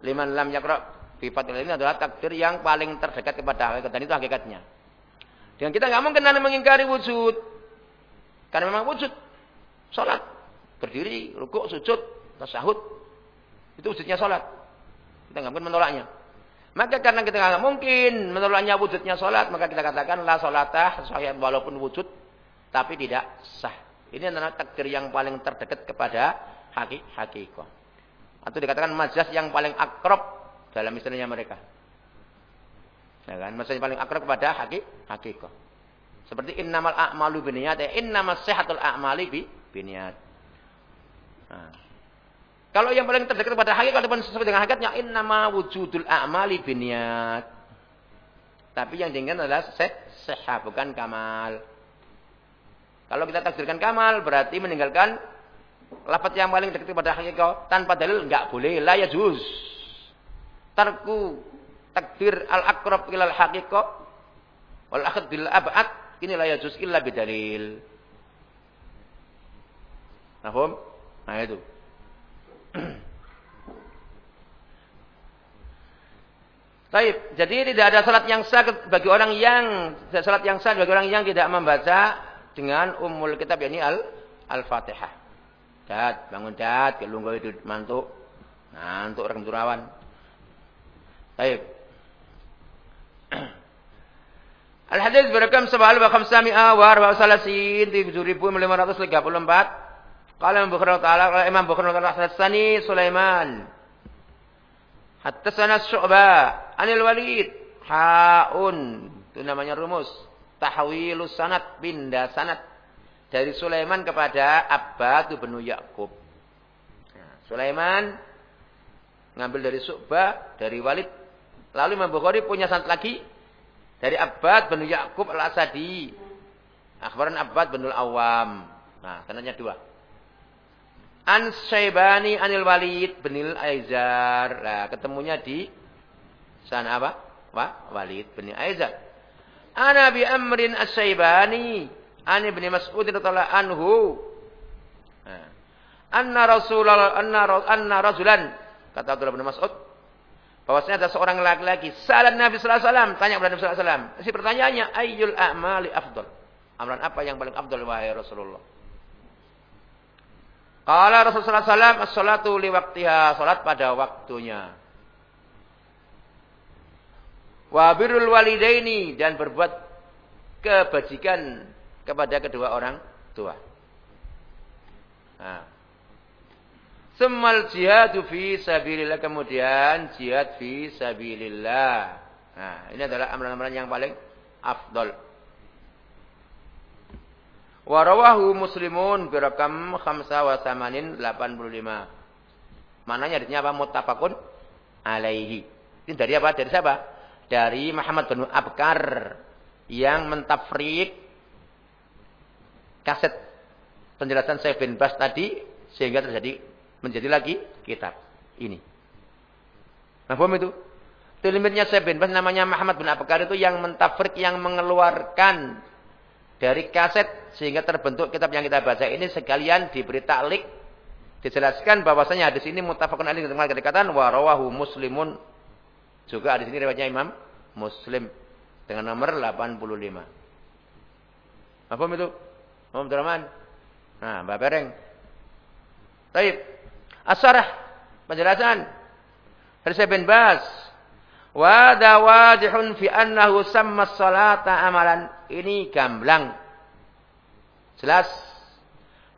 liman lam yakra fi ini adalah takdir yang paling terdekat kepada hakikat dan itu hakikatnya. Dan kita nggak mungkin mengingkari wujud. Karena memang wujud. Salat. Berdiri, rukuk, sujud, tasahud. Itu wujudnya salat. Kita nggak mungkin menolaknya. Maka karena kita nggak mungkin menolaknya wujudnya salat, maka kita katakan la salatah sahih walaupun wujud tapi tidak sah. Ini adalah takdir yang paling terdekat kepada hakik hakikat. Atau dikatakan majaz yang paling akrab dalam istilahnya mereka. Ya kan? Maksudnya paling akrab kepada hakik, hakikat. Seperti innamal a'malu biniyat, ya innamas sehatul a'mali bi biniyat. Nah. Kalau yang paling terdekat kepada hakikat ataupun sesuai dengan hakikatnya innama wujudul a'mali biniyat. Tapi yang diinginkan adalah sehat bukan kamal. Kalau kita takdirkan kamal berarti meninggalkan lafaz yang paling dekat kepada hakikat tanpa dalil enggak boleh la yajuz. Tarku takdir al-aqrab ilal haqiqah wal akhd bil ab'ad ini la yajuz illa bidalil. Paham? Nah itu. [clears throat] Baik, jadi tidak ada salat yang sah bagi orang yang salat yang sah bagi orang yang tidak membaca dengan umul kitab yakni al al-Fatihah. Dat, bangun dat, kelunggu itu mantuk. Ngantuk orang turawan. Baik. Al-hadis berekam sebal wa khamsami'a wa arba'a salasin 7534. Qala Imam Bukhari taala qala Imam Bukhari taala hadatsani Sulaiman. Hadatsana Syu'bah anil Walid haun itu namanya rumus tahwilus sanad pindah sanad dari Sulaiman kepada Abbad bin Yaqub. Nah, Sulaiman ngambil dari Syu'bah dari Walid lalu Imam Bukhari punya sanad lagi dari Abbad bin Ya'qub al-Asadi. Akhbaran Abbad bin Al-Awwam. Nah, sanadnya dua. An Syaibani anil Walid bin Aizar. Nah, ketemunya di sana apa? Wah, Walid bin Aizar. Ana bi Amrin As-Syaibani an Ibnu Mas'ud radhiyallahu anhu. Nah. Anna Rasulullah anna anna rajulan kata Abdullah bin Mas'ud Bahwasanya ada seorang laki-laki. Salat Nabi Sallallahu Alaihi Wasallam. Tanya kepada Nabi Sallallahu Alaihi Wasallam. Si pertanyaannya. Ayyul a'mali afdol. Amalan apa yang paling afdol wahai Rasulullah? Kala Rasulullah SAW. As-salatu li waktiha. Salat pada waktunya. Wabirul walidaini. Dan berbuat kebajikan kepada kedua orang tua. Nah. Semal jihadu fi sabilillah. Kemudian jihad fi sabilillah. Nah, ini adalah amalan-amalan yang paling afdol. Warawahu muslimun birakam khamsa wa samanin 85. Mananya hadisnya apa? Muttafaqun alaihi. Ini dari apa? Dari siapa? Dari Muhammad bin Abkar yang mentafrik kaset penjelasan Syekh bin Bas tadi sehingga terjadi menjadi lagi kitab ini. Nah, paham itu? Limitnya saya bin Bas namanya Muhammad bin Abakar itu yang mentafrik yang mengeluarkan dari kaset sehingga terbentuk kitab yang kita baca ini sekalian diberi taklik dijelaskan bahwasanya hadis ini muttafaqun alaih dengan dikatakan wa rawahu muslimun juga hadis ini riwayatnya Imam Muslim dengan nomor 85. Apa itu? Muhammad Rahman. Nah, Mbak Bereng. Baik. Asarah penjelasan dari Syekh bin Bas. Wa dawadihun fi annahu samma salata amalan. Ini gamblang. Jelas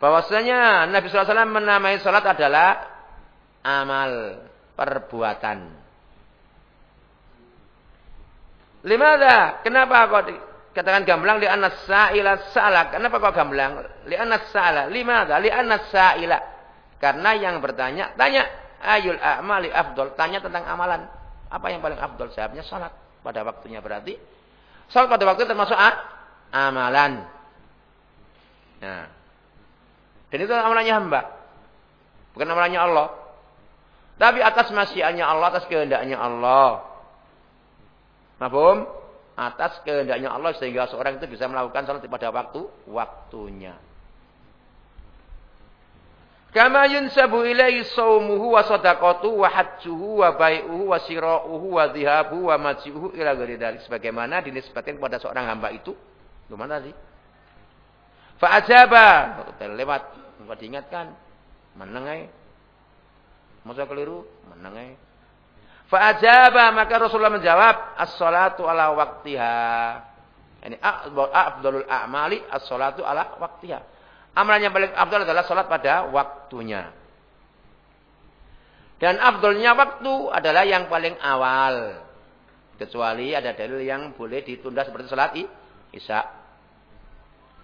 bahwasanya Nabi SAW menamai salat adalah amal perbuatan. Limada? Kenapa kok katakan gamblang li anna sa'ila sa'ala? Kenapa kok gamblang? Li anna sa'ala. Limada? Li anna sa'ila. Karena yang bertanya, tanya ayul a'mali afdol. Tanya tentang amalan. Apa yang paling afdol? Jawabnya salat pada waktunya berarti. Salat pada waktu termasuk ah, amalan. Nah. Dan itu amalannya hamba. Bukan amalannya Allah. Tapi atas masyiannya Allah, atas kehendaknya Allah. Mahfum? Atas kehendaknya Allah sehingga seorang itu bisa melakukan salat pada waktu waktunya. Kama yunsabu ilaihi saumuhu wa sadaqatu wa hajjuhu wa bai'uhu wa sira'uhu wa dhihabu wa maji'uhu ila ghairi dzalik sebagaimana dinisbatkan kepada seorang hamba itu. Gimana sih? Fa ajaba, lewat enggak diingatkan. Menengai. Masa keliru? Menengai. Fa ajaba maka Rasulullah menjawab as-salatu ala waqtiha. Ini afdalul a'mali as-salatu ala waqtiha. Amalan yang paling afdal adalah sholat pada waktunya. Dan afdolnya waktu adalah yang paling awal. Kecuali ada dalil yang boleh ditunda seperti salat isya.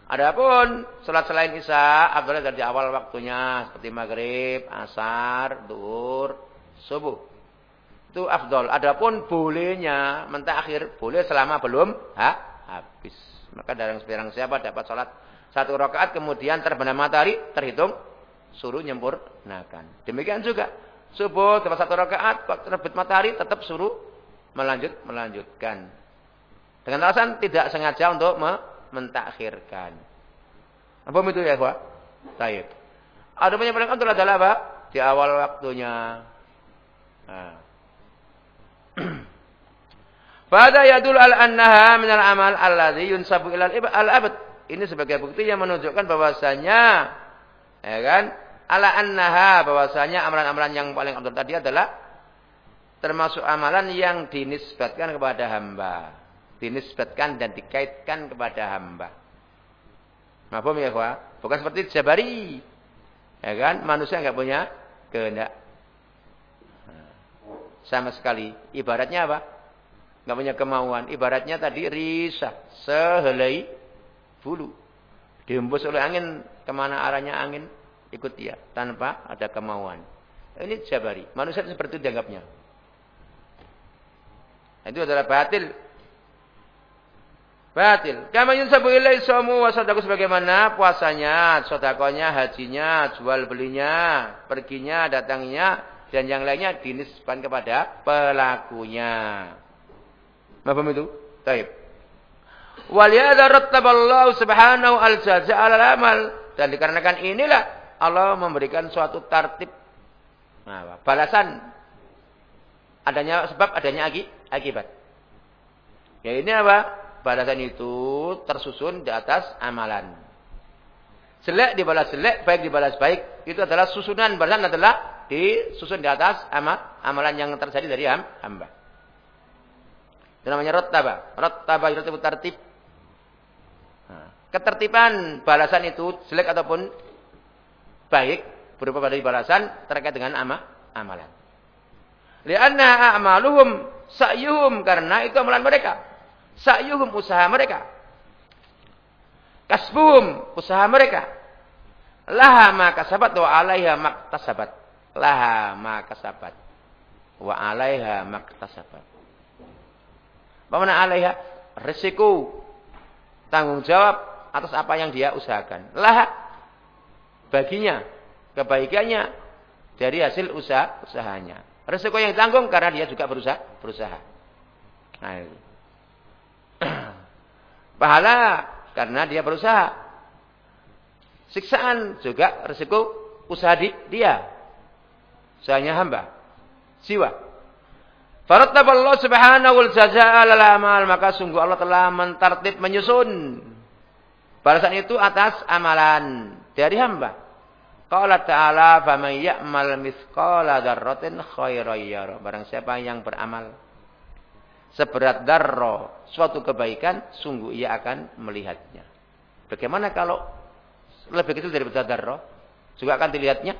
Adapun salat selain isya, afdolnya dari awal waktunya seperti maghrib, asar, duhur, subuh. Itu afdol. Adapun bolehnya mentakhir, boleh selama belum ha, habis. Maka dari sebarang siapa dapat salat satu rakaat kemudian terbenam matahari terhitung suruh nyempurnakan. Demikian juga subuh dapat satu rakaat terbit matahari tetap suruh melanjut melanjutkan. Dengan alasan tidak sengaja untuk mentakhirkan. Apa itu ya, Pak? Baik. Ada banyak paling adalah apa? Di awal waktunya. Nah. [clears throat] Pada yadul al-annaha minal amal alladhi yunsabu ilal al-abad. Ini sebagai bukti yang menunjukkan bahwasanya ya kan ala annaha bahwasanya amalan-amalan yang paling afdal tadi adalah termasuk amalan yang dinisbatkan kepada hamba. Dinisbatkan dan dikaitkan kepada hamba. Mahfum ya, Pak? Bukan seperti Jabari. Ya kan? Manusia enggak punya kehendak. Sama sekali. Ibaratnya apa? Enggak punya kemauan. Ibaratnya tadi risa. Sehelai bulu. Dihembus oleh angin. Ke mana arahnya angin? ikut dia tanpa ada kemauan. Ini jabari. Manusia seperti itu dianggapnya. Itu adalah batil. Batil. Kama yunsabu ilai somu wa sebagaimana puasanya, sodakonya, hajinya, jual belinya, perginya, datangnya, dan yang lainnya dinisban kepada pelakunya. Apa itu? Taib. Waliyadha rattaballahu subhanahu al-jaza al-amal. Dan dikarenakan inilah Allah memberikan suatu tartib nah, balasan adanya sebab adanya akibat. Ya ini apa? Balasan itu tersusun di atas amalan. Selek dibalas selek, baik dibalas baik. Itu adalah susunan balasan adalah disusun di atas amal, amalan yang terjadi dari hamba. Itu namanya rottaba. Rottaba itu tertib. Nah, ketertiban balasan itu selek ataupun baik berupa pada balasan terkait dengan ama, amalan. Lianna a'maluhum sa'yuhum karena itu amalan mereka. Sa'yuhum usaha mereka. Kasbuhum usaha mereka. Laha ma kasabat wa alaiha maktasabat. Laha ma kasabat wa alaiha maktasabat. Bagaimana alaiha? Resiko tanggung jawab atas apa yang dia usahakan. Laha baginya kebaikannya dari hasil usaha usahanya. Resiko yang ditanggung karena dia juga berusaha berusaha. Nah, itu. [clears throat] Pahala karena dia berusaha. Siksaan juga resiko usaha di, dia. Usahanya hamba. Siwa. Farattaballahu subhanahu wa ta'ala amal. Maka sungguh Allah telah mentartib menyusun. Balasan itu atas amalan dari hamba. Qala ta'ala faman ya'mal mithqala dzarratin khairan yara. Barang siapa yang beramal seberat darro suatu kebaikan, sungguh ia akan melihatnya. Bagaimana kalau lebih kecil dari berat darro? Juga akan dilihatnya?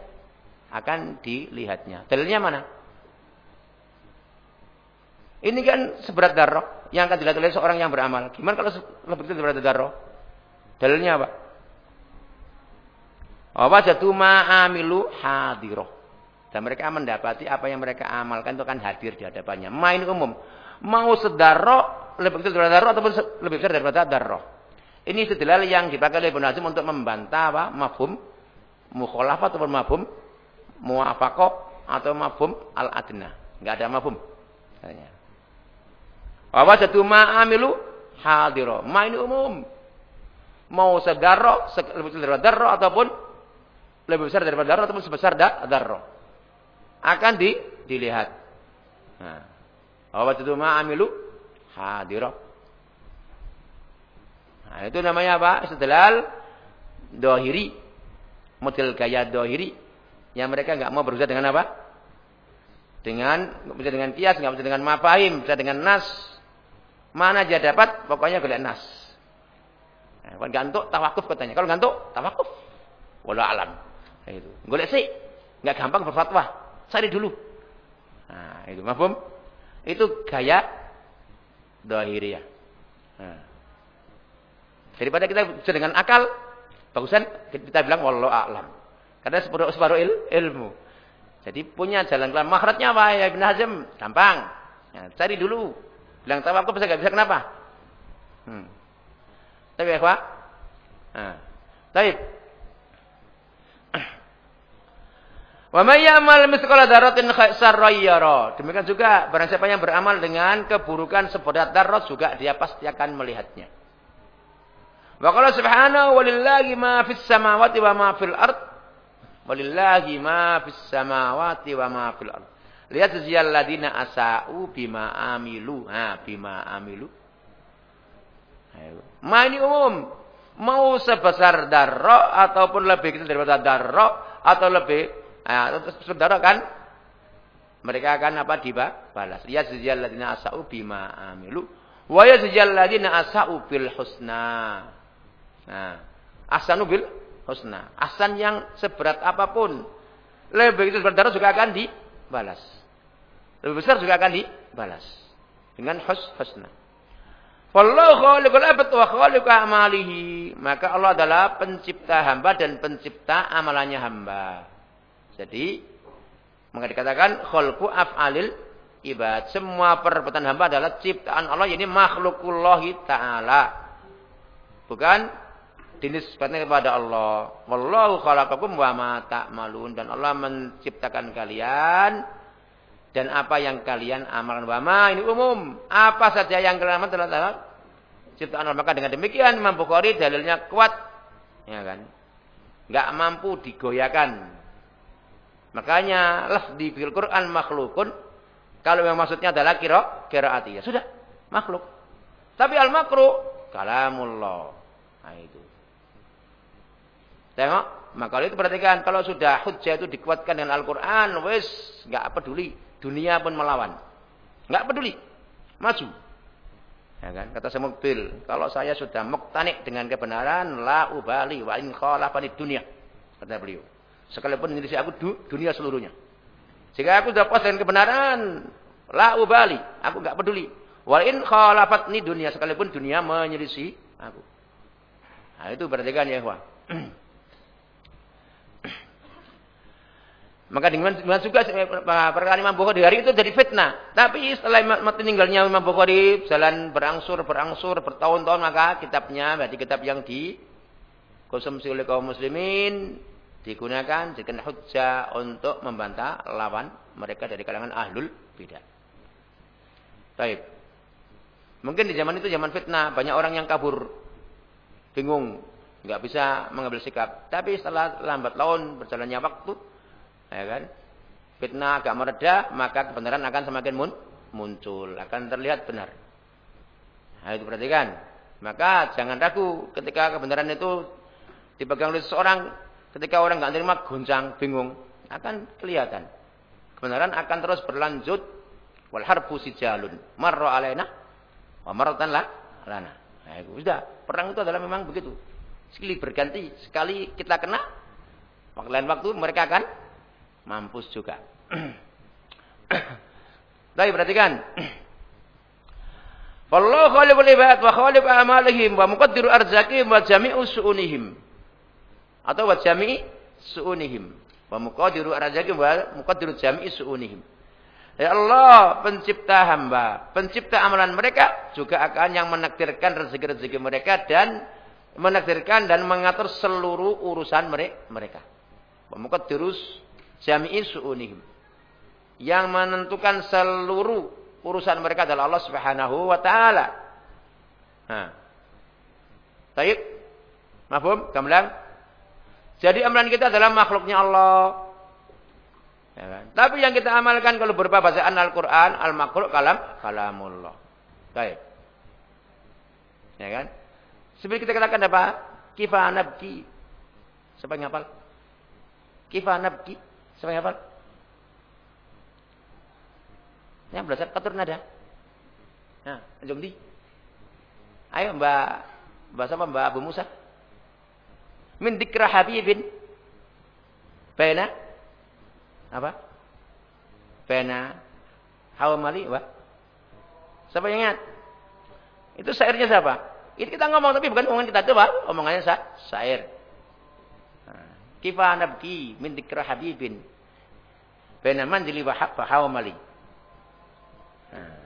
Akan dilihatnya. Dalilnya mana? Ini kan seberat darro yang akan dilihat oleh seorang yang beramal. Gimana kalau lebih kecil dari berat darro? Dalilnya apa? Wajatu ma'amilu hadiroh. Dan mereka mendapati apa yang mereka amalkan itu akan hadir di hadapannya. Main umum. Mau sedarro, lebih kecil dari darro ataupun lebih besar daripada darro. Ini istidlal yang dipakai oleh Ibn Hazm untuk membantah apa? Mafhum mukhalafah ataupun mafhum muafaqah atau mafhum al-adna. Enggak ada mafhum. Wajatu ma'amilu hadiroh. Main umum. Mau sedarro, lebih kecil dari darro ataupun lebih besar daripada darah ataupun sebesar da darah. Akan di, dilihat. Nah. Awat itu ma'amilu hadirah. Nah, itu namanya apa? Istidlal dohiri. Model gaya dohiri. Yang mereka nggak mau berusaha dengan apa? Dengan bisa dengan kias, nggak bisa dengan mafahim, bisa dengan nas. Mana aja dapat, pokoknya golek nas. Nah, kalau gantuk, tawakuf katanya. Kalau gantuk, tawakuf. Walau alam. Itu. Golek sih. Enggak gampang berfatwa. Cari dulu. Nah, itu mafhum? Itu gaya dohiriyah. Nah. Daripada kita dengan akal, bagusan kita bilang wallahu a'lam. Karena separuh, separuh il, ilmu. Jadi punya jalan keluar. Makhrajnya apa ya Ibn Hazm? Gampang. Ya, cari dulu. Bilang tahu aku bisa gak bisa kenapa? Hmm. Tapi ya, Pak. Nah. Tapi [clears throat] Wa may ya'mal mithqala dzarratin sarra Demikian juga barang siapa yang beramal dengan keburukan seberat darah juga dia pasti akan melihatnya. Wa qala subhanahu walillahi ma fis samawati wa ma fil ard. Walillahi ma fis samawati wa ma fil ard. Lihat sejal ladina asa'u bima amilu. Ha, bima amilu. Ma ini umum. Mau sebesar darah ataupun lebih kecil daripada darah atau lebih Nah, saudara kan mereka akan apa dibalas. Lihat sejal ladina asau bima amilu. Wa sejal ladina asau bil husna. Nah, asanu bil husna. Asan yang seberat apa pun. Lebih itu saudara juga akan dibalas. Lebih besar juga akan dibalas. Dengan hus husna. Wallahu khaliqul abad wa khaliqu amalihi. Maka Allah adalah pencipta hamba dan pencipta amalannya hamba. Jadi maka dikatakan khalqu af'alil ibad. Semua perbuatan hamba adalah ciptaan Allah ini makhlukullahi taala. Bukan dinisbatkan kepada Allah. Wallahu khalaqakum wa ma ta'malun dan Allah menciptakan kalian dan apa yang kalian amalkan wa ma ini umum. Apa saja yang kalian amalkan adalah ciptaan Allah. Maka dengan demikian Imam Bukhari dalilnya kuat. Ya kan? Enggak mampu digoyahkan Makanya di fil Quran makhlukun. Kalau yang maksudnya adalah kira kiraati ya sudah makhluk. Tapi al makru kalamullah. Nah itu. Tengok, maka itu perhatikan kalau sudah hujjah itu dikuatkan dengan Al-Qur'an, wes nggak peduli, dunia pun melawan. nggak peduli. Maju. Ya kan? Kata Semukbil, kalau saya sudah muktanik dengan kebenaran, la ubali wa in khalafani dunia. Kata beliau. Sekalipun menyelisih aku du, dunia seluruhnya. Jika aku sudah puas dengan kebenaran, la ubali, aku enggak peduli. Wal in ini dunia sekalipun dunia menyelisih aku. Nah, itu berarti kan ya. [clears throat] Maka dengan, juga perkara Imam Bukhari hari itu jadi fitnah. Tapi setelah mati meninggalnya Imam Bukhari, jalan berangsur, berangsur, bertahun-tahun, maka kitabnya, berarti kitab yang dikonsumsi oleh kaum muslimin, digunakan dengan hujjah untuk membantah lawan mereka dari kalangan ahlul bidah. Baik. Mungkin di zaman itu zaman fitnah, banyak orang yang kabur, bingung, nggak bisa mengambil sikap. Tapi setelah lambat laun berjalannya waktu, ya kan, fitnah agak mereda, maka kebenaran akan semakin mun muncul, akan terlihat benar. Nah, itu perhatikan. Maka jangan ragu ketika kebenaran itu dipegang oleh seseorang Ketika orang nggak terima, goncang, bingung, akan kelihatan. Kebenaran akan terus berlanjut. Wal harbu sijalun. Marra alaina. Wa marratan lah. Lana. Nah, itu sudah. Perang itu adalah memang begitu. Sekali berganti. Sekali kita kena. Waktu lain waktu mereka akan mampus juga. Tapi perhatikan. Wallahu khaliqul ibad wa khaliq amalihim wa muqaddiru arzaqihim wa jami'u su'unihim atau wa jami'i su'unihim wa muqaddiru arzaqihim wa muqaddiru jami'i su'unihim Ya Allah, pencipta hamba, pencipta amalan mereka juga akan yang menakdirkan rezeki-rezeki mereka dan menakdirkan dan mengatur seluruh urusan mereka. Muqaddirus jami'i su'unihim. Yang menentukan seluruh urusan mereka adalah Allah Subhanahu wa taala. Nah. Baik. Mahfum? Gamblang? Jadi amalan kita adalah makhluknya Allah. Ya kan? Tapi yang kita amalkan kalau berupa bacaan Al-Quran, Al-Makhluk, kalam, kalamullah. Baik. Ya kan? Seperti kita katakan apa? Kifah nabki. Siapa yang hafal? Kifah nabki. Siapa yang hafal? Yang belajar katur nada. Nah, anjung di. Ayo Mbak, Mbak siapa Mbak Abu Musa? min dikra habibin baina apa Bena Hawamali wah. Siapa yang ingat? Itu syairnya siapa? Ini kita ngomong tapi bukan omongan kita itu, Pak. Omongannya syair. Nah, Kifa nabki min dikra habibin. Bena manjili wa hawamali. Nah.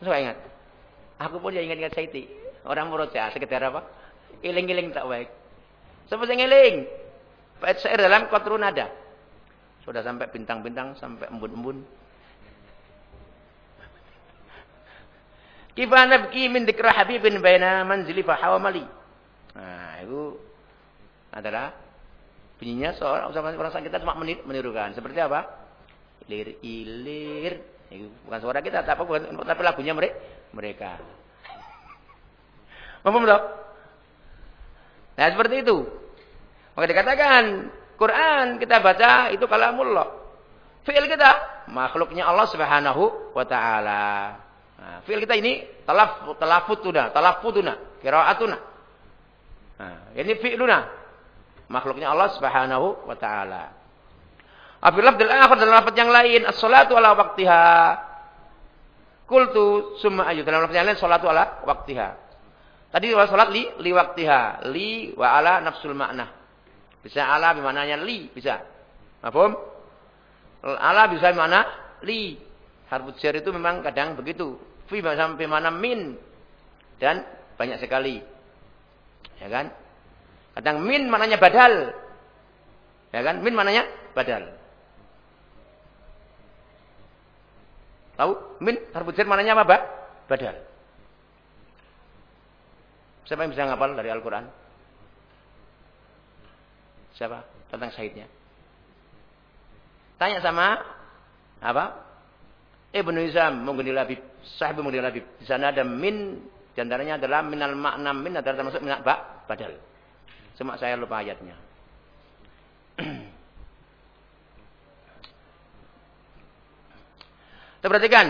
Saya ingat. Aku pun ya ingat-ingat Saiti. Orang muroja sekedar apa? Iling-iling tak baik. Siapa yang iling? Bait syair dalam kotrun ada. Sudah sampai bintang-bintang, sampai embun-embun. Kifa nabki min dikra habibin baina manzili fa hawamali. Nah, itu adalah bunyinya seorang orang kita cuma menirukan. Seperti apa? Ilir ilir. Bukan suara kita, tapi bukan tapi lagunya mereka. Paham tak? Nah, seperti itu. Maka dikatakan Quran kita baca itu kalamullah. Fi'il kita makhluknya Allah Subhanahu wa taala. Nah, fi'il kita ini talaf talafutuna, talafutuna, qiraatuna. Nah, ini fi'luna. Makhluknya Allah Subhanahu wa taala. Abil lafdil akhir dalam lafaz yang lain, as-salatu ala waqtiha. Qultu summa ayu dalam lafaz yang lain salatu ala waqtiha. Tadi salat li li waqtiha, li wa ala nafsul makna. Bisa ala bimananya li, bisa. Paham? Ala bisa mana li. Harfu jar itu memang kadang begitu fi sampai mana min dan banyak sekali. Ya kan? Kadang min mananya badal. Ya kan? Min mananya badal. Tahu? Min harfu jar mananya apa, Pak? Badal. Siapa yang bisa ngapal dari Al-Qur'an? Siapa? Tentang syahidnya. Tanya sama apa? Ibnu Hizam mengguni Labib, Sahib mengguni Labib. Di sana ada min, di antaranya adalah minal makna min adalah termasuk minal ba, badal. Cuma saya lupa ayatnya. Kita perhatikan.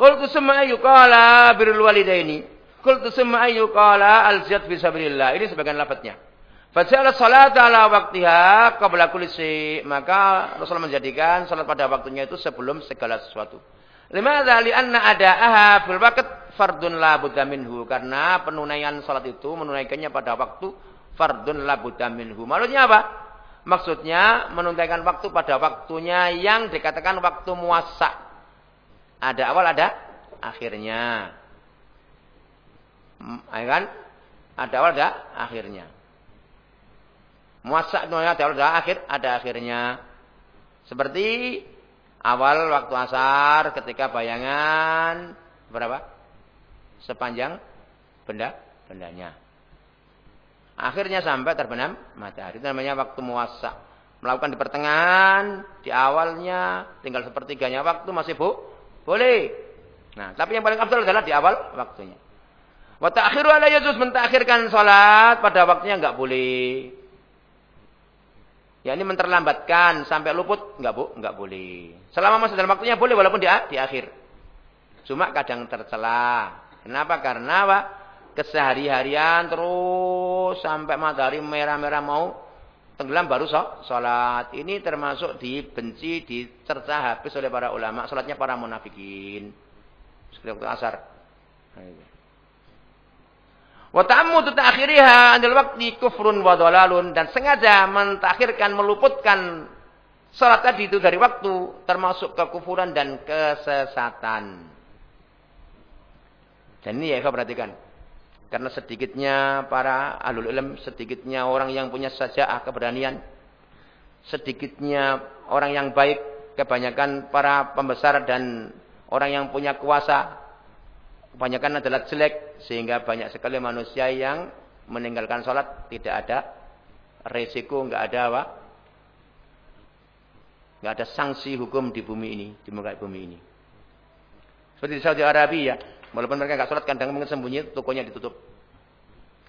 Qultu summa yuqala birrul walidaini. Qultu summa yuqala al-ziyad fi. Ini sebagian lafadznya. Faja'ala salat ala waktiha qabla kulli Maka Rasulullah menjadikan salat pada waktunya itu sebelum segala sesuatu. Limadza li'anna ada'aha fil waqt fardun la budda minhu. Karena penunaian salat itu menunaikannya pada waktu fardun la budda minhu. Maksudnya apa? Maksudnya menunaikan waktu pada waktunya yang dikatakan waktu muasa. Ada awal ada akhirnya. Hmm, ya kan? Ada awal ada akhirnya. Muasa dunia ada akhir, ada akhirnya. Seperti awal waktu asar ketika bayangan berapa? Sepanjang benda bendanya. Akhirnya sampai terbenam matahari. Itu namanya waktu muasa. Melakukan di pertengahan, di awalnya, tinggal sepertiganya waktu masih bu, boleh. Nah, tapi yang paling abdul adalah di awal waktunya. Wa ta'khiru ala yajuz mentakhirkan salat pada waktunya enggak boleh. Ya ini menterlambatkan sampai luput enggak bu, enggak boleh. Selama masih dalam waktunya boleh walaupun di, di akhir. Cuma kadang tercela. Kenapa? Karena apa? Kesehari-harian terus sampai matahari merah-merah mau tenggelam baru sholat. Ini termasuk dibenci, dicerca habis oleh para ulama. Sholatnya para munafikin. Seperti waktu asar. Wa ta'ammudu ta'khiriha anil waqti kufrun wa dhalalun dan sengaja mentakhirkan meluputkan salat tadi itu dari waktu termasuk kekufuran dan kesesatan. Dan ini ya perhatikan. Karena sedikitnya para alul ilm, sedikitnya orang yang punya saja'ah keberanian, sedikitnya orang yang baik, kebanyakan para pembesar dan orang yang punya kuasa kebanyakan adalah jelek sehingga banyak sekali manusia yang meninggalkan sholat tidak ada resiko, nggak ada apa, nggak ada sanksi hukum di bumi ini, di muka bumi ini. Seperti di Saudi Arabia, walaupun mereka nggak sholat, kadang mungkin sembunyi, tokonya ditutup.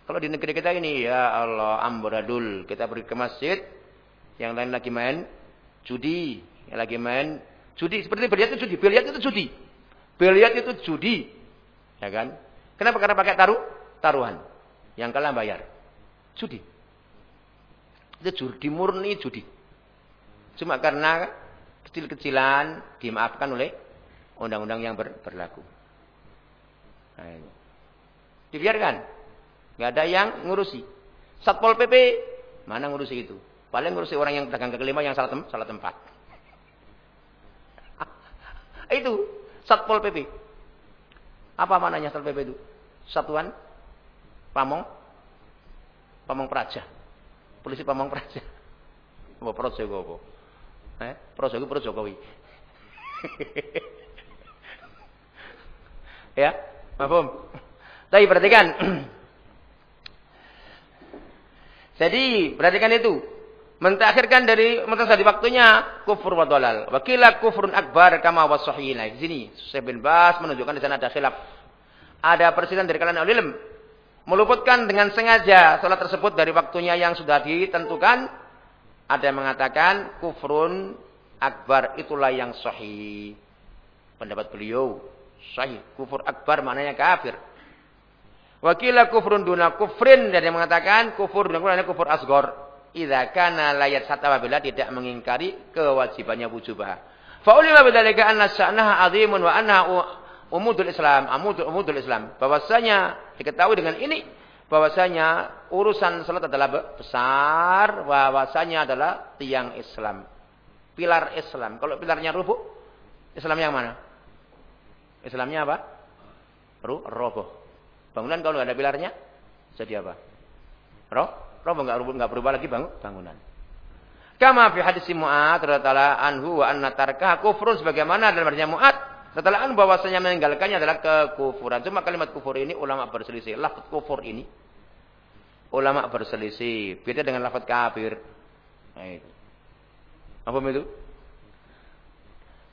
Kalau di negeri kita ini, ya Allah, amburadul, kita pergi ke masjid, yang lain lagi main judi, yang lagi main judi, seperti biliar itu judi, biliar itu judi, biliar itu judi, Ya kan? Kenapa? Karena pakai taruh taruhan. Yang kalah bayar. Judi. Itu judi murni judi. Cuma karena kecil-kecilan dimaafkan oleh undang-undang yang ber, berlaku. Nah, ini. Dibiarkan. Nggak ada yang ngurusi. Satpol PP mana ngurusi itu? Paling ngurusi orang yang pedagang kaki lima yang salah, tem salah tempat. [laughs] itu Satpol PP. Apa maknanya PP itu? Satuan Pamong Pamong Praja. Polisi Pamong Praja. [laughs] Apa Praja apa? Eh, Praja Jokowi. [laughs] ya, paham? Tapi perhatikan. [clears throat] Jadi, perhatikan itu. Mentakhirkan dari mentasa di waktunya kufur wa dalal. Wakila kufrun akbar kama wasahina. Di sini Syekh bin Bas menunjukkan di sana ada khilaf. Ada perselisihan dari kalangan ulil meluputkan dengan sengaja salat tersebut dari waktunya yang sudah ditentukan. Ada yang mengatakan kufrun akbar itulah yang sahih. Pendapat beliau sahih. Kufur akbar maknanya kafir. Wakila kufrun duna kufrin dan yang mengatakan kufur kufrin kufur asgor. Idza kana layat sata apabila tidak mengingkari kewajibannya wujubah. Fa ulima bidzalika anna sya'naha 'azimun wa anna umudul Islam, amudul umudul Islam. Bahwasanya diketahui dengan ini bahwasanya urusan salat adalah besar, bahwasanya adalah tiang Islam. Pilar Islam. Kalau pilarnya rubuh, Islam yang mana? Islamnya apa? Roboh. Bangunan kalau nggak ada pilarnya, jadi apa? Roh, roh nggak berubah, nggak berubah lagi bangun, bangunan. Kama fi hadis Mu'ad radhiyallahu anhu wa anna tarkah kufrun sebagaimana dalam hadisnya Mu'ad setelah an bahwasanya meninggalkannya adalah kekufuran. Cuma kalimat kufur ini ulama berselisih. Lafaz kufur ini ulama berselisih. Beda dengan lafaz kafir. Nah, itu. Apa itu?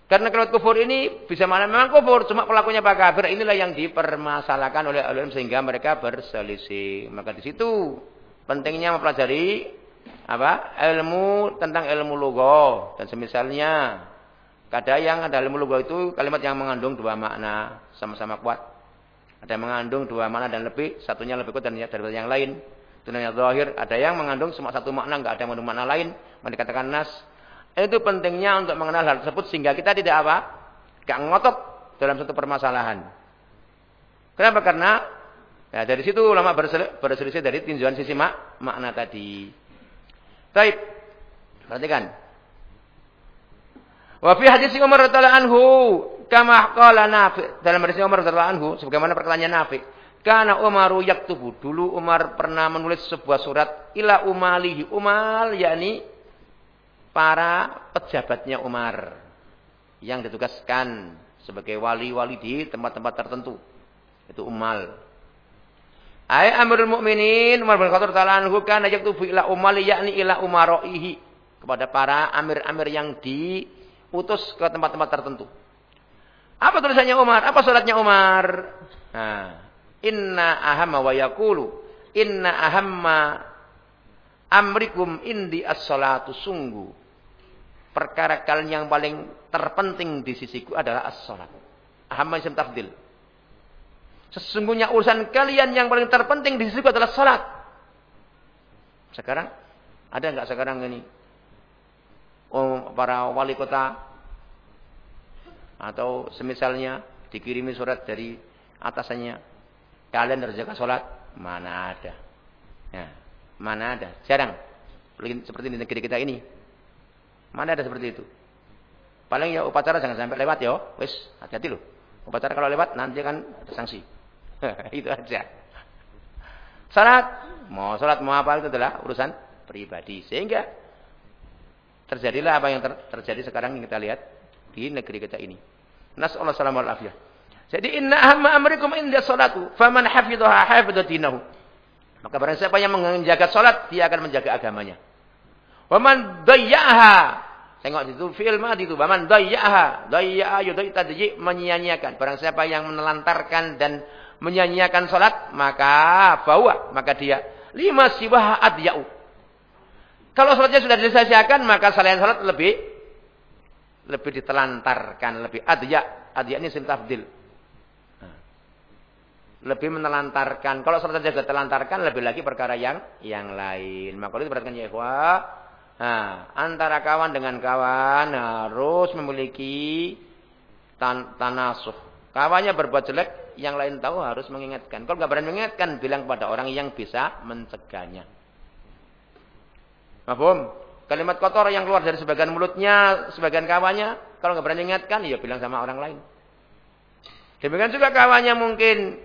Karena kalimat kufur ini bisa mana memang kufur, cuma pelakunya pak kafir. Inilah yang dipermasalahkan oleh alim sehingga mereka berselisih. Maka di situ pentingnya mempelajari apa ilmu tentang ilmu logo dan semisalnya. Kadang yang ada ilmu logo itu kalimat yang mengandung dua makna sama-sama kuat. Ada yang mengandung dua makna dan lebih, satunya lebih kuat daripada yang lain. Itu namanya zahir. Ada yang mengandung cuma satu makna, enggak ada yang mengandung makna lain. Mereka katakan nas, itu pentingnya untuk mengenal hal tersebut sehingga kita tidak apa? Gak ngotot dalam satu permasalahan. Kenapa? Karena ya dari situ ulama berselisih dari tinjauan sisi mak makna tadi. Taib. Perhatikan. Wa fi hadis Umar radhiyallahu anhu kama qala Nafi dalam hadis Umar radhiyallahu anhu sebagaimana perkataannya Nafi karena Umaru yaktubu dulu Umar pernah menulis sebuah surat ila umalihi umal yakni para pejabatnya Umar yang ditugaskan sebagai wali-wali di tempat-tempat tertentu. Itu umal. Ay Amirul Mukminin Umar bin Khattab taala anhu kana yaktubu ila umali yakni ila umaraihi kepada para amir-amir yang diutus ke tempat-tempat tertentu. Apa tulisannya Umar? Apa suratnya Umar? Nah, inna ahamma wa yaqulu inna ahamma amrikum indi as-salatu sungguh perkara kalian yang paling terpenting di sisiku adalah as-salat. Ahamma isim tafdil. Sesungguhnya urusan kalian yang paling terpenting di sisiku adalah salat. Sekarang ada enggak sekarang ini oh, para wali kota atau semisalnya dikirimi surat dari atasannya kalian harus jaga salat mana ada ya, mana ada jarang seperti di negeri kita ini Mana ada seperti itu? Paling ya upacara jangan sampai lewat ya. Wis, hati-hati loh. Upacara kalau lewat nanti kan ada sanksi. [laughs] itu aja. Salat, mau salat mau apa itu adalah urusan pribadi. Sehingga terjadilah apa yang ter terjadi sekarang yang kita lihat di negeri kita ini. Nasallahu alaihi wasallam Jadi inna hamma amrikum inda salatu faman hafidhaha hafidha dinahu. Maka barang siapa yang menjaga salat, dia akan menjaga agamanya. Waman dayyaha. Tengok situ fi'il madi itu. Waman dayyaha. Dayyaha yudai tadji menyia-nyiakan. Barang siapa yang menelantarkan dan menyia-nyiakan salat, maka bawa, maka dia lima siwah adya'u. Kalau salatnya sudah diselesaikan, maka selain salat lebih lebih ditelantarkan, lebih adya. Adya ini sim tafdil. Lebih menelantarkan. Kalau salat saja sudah telantarkan, lebih lagi perkara yang yang lain. Maka itu perhatikan ya Nah, antara kawan dengan kawan harus memiliki tan tanasuh. Kawannya berbuat jelek, yang lain tahu harus mengingatkan. Kalau nggak berani mengingatkan, bilang kepada orang yang bisa mencegahnya. Mahfum? Kalimat kotor yang keluar dari sebagian mulutnya, sebagian kawannya, kalau nggak berani mengingatkan, ya bilang sama orang lain. Demikian juga kawannya mungkin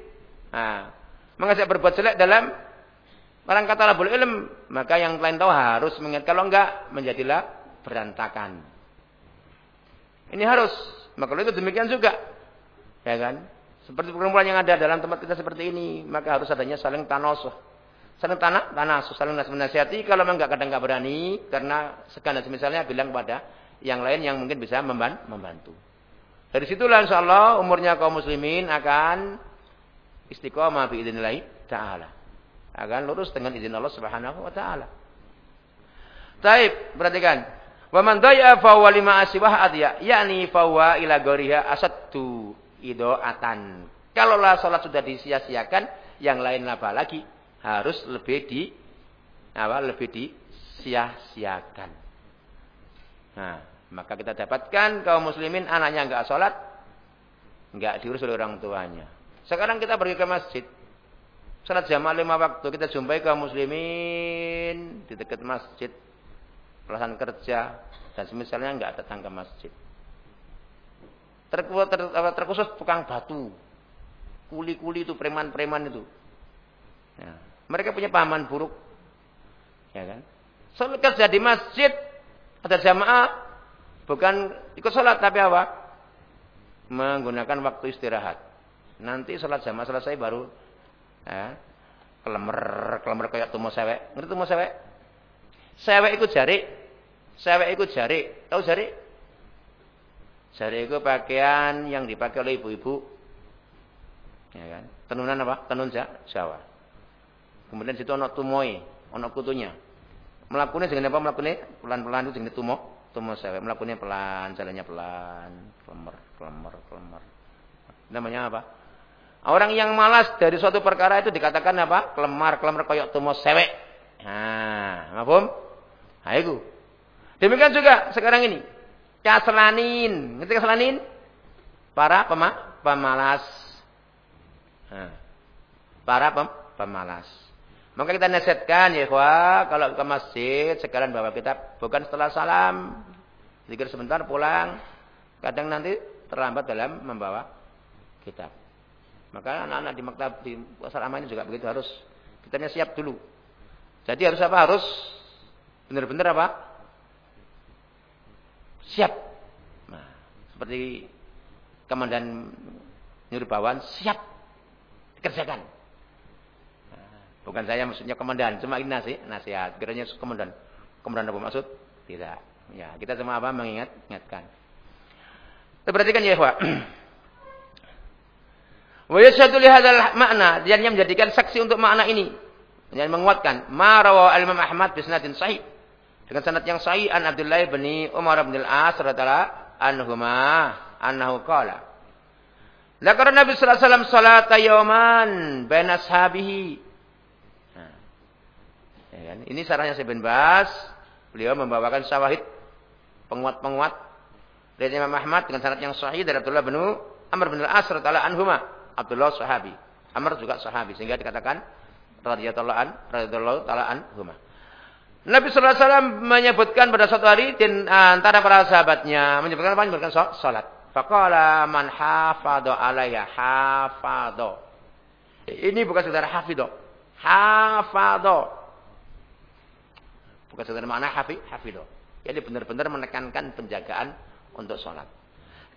nah, mengajak berbuat jelek dalam Orang kata labul ilm, maka yang lain tahu harus mengingat. Kalau enggak, menjadilah berantakan. Ini harus. Maka itu demikian juga. Ya kan? Seperti perkumpulan yang ada dalam tempat kita seperti ini, maka harus adanya saling tanosuh. Saling tanah, tanah, saling menasihati. Kalau memang enggak kadang enggak berani, karena sekarang misalnya bilang pada yang lain yang mungkin bisa membantu. Dari situlah insya Allah umurnya kaum muslimin akan istiqomah biidnillahi ta'ala akan lurus dengan izin Allah Subhanahu wa taala. Taib, perhatikan. Wa man daya huwa lima asibah adiya, yakni fa huwa ila goriha asattu idoatan. Kalaulah salat sudah disia-siakan, yang lain apa lagi? Harus lebih di apa? Lebih disia-siakan. Nah, maka kita dapatkan kaum muslimin anaknya enggak salat, enggak diurus oleh orang tuanya. Sekarang kita pergi ke masjid, Salat jamaah lima waktu kita jumpai kaum muslimin di dekat masjid, pelasan kerja dan semisalnya enggak datang ke masjid. Ter, ter, terkhusus tukang batu, kuli-kuli itu preman-preman itu. Ya. Mereka punya pahaman buruk, ya kan? Salat kerja di masjid ada jamaah bukan ikut salat tapi apa? Menggunakan waktu istirahat. Nanti salat jamaah selesai baru Eh, kelemer, kelemer kayak tumo sewek. Ngerti tumo sewek? Sewek ikut jari. Sewek ikut jari. Tahu jari? Jari itu pakaian yang dipakai oleh ibu-ibu. Ya kan? Tenunan apa? Tenun Jawa. Kemudian situ ono tumoi, ono kutunya. Melakukannya dengan apa? Melakukannya pelan-pelan itu dengan tumo, tumo sewek. Melakukannya pelan, jalannya pelan, kelemer, kelemer, kelemer. Namanya apa? Orang yang malas dari suatu perkara itu dikatakan apa? Kelemar, kelemar koyok tumo sewek. Nah? Nah, itu. Demikian juga sekarang ini. Kaselanin. Ngerti kaselanin? Para pema, pemalas. Para pem, pemalas. Maka kita nasihatkan ya ikhwah, kalau ke masjid sekarang bawa kitab bukan setelah salam. Zikir sebentar pulang. Kadang nanti terlambat dalam membawa kitab. Maka anak-anak di maktab di asrama ini juga begitu harus kitanya siap dulu. Jadi harus apa? Harus benar-benar apa? Siap. Nah, seperti komandan nyuruh siap dikerjakan. Nah, bukan saya maksudnya komandan, cuma ini nasi, nasihat. Kiranya komandan. Komandan apa maksud? Tidak. Ya, kita cuma apa? Mengingat, ingatkan. Kita perhatikan ya, Pak. [clears throat] Wa yashhadu li hadzal makna dan yang menjadikan saksi untuk makna ini. Yang menguatkan ma al-Imam Ahmad bi sanadin sahih. Dengan sanad yang sahih an Abdullah bin Umar bin al-As radhiyallahu anhuma annahu qala Lakar Nabi sallallahu alaihi wasallam salat yauman bain ashabihi. Nah, ya kan? Ini sarahnya saya bin Bas. Beliau membawakan syawahid penguat-penguat dari Imam Ahmad dengan sanad yang sahih dari Abdullah bin Amr bin al-As radhiyallahu anhuma Abdullah sahabi. Amr juga sahabi sehingga dikatakan radhiyallahu an radhiyallahu taala anhuma. Nabi sallallahu alaihi wasallam menyebutkan pada suatu hari dan antara para sahabatnya menyebutkan apa? Menyebutkan salat. Faqala man hafadha alayya hafadha. Ini bukan sekedar hafidho. Hafadho. Bukan sekedar makna hafi, hafidho. Jadi benar-benar menekankan penjagaan untuk sholat.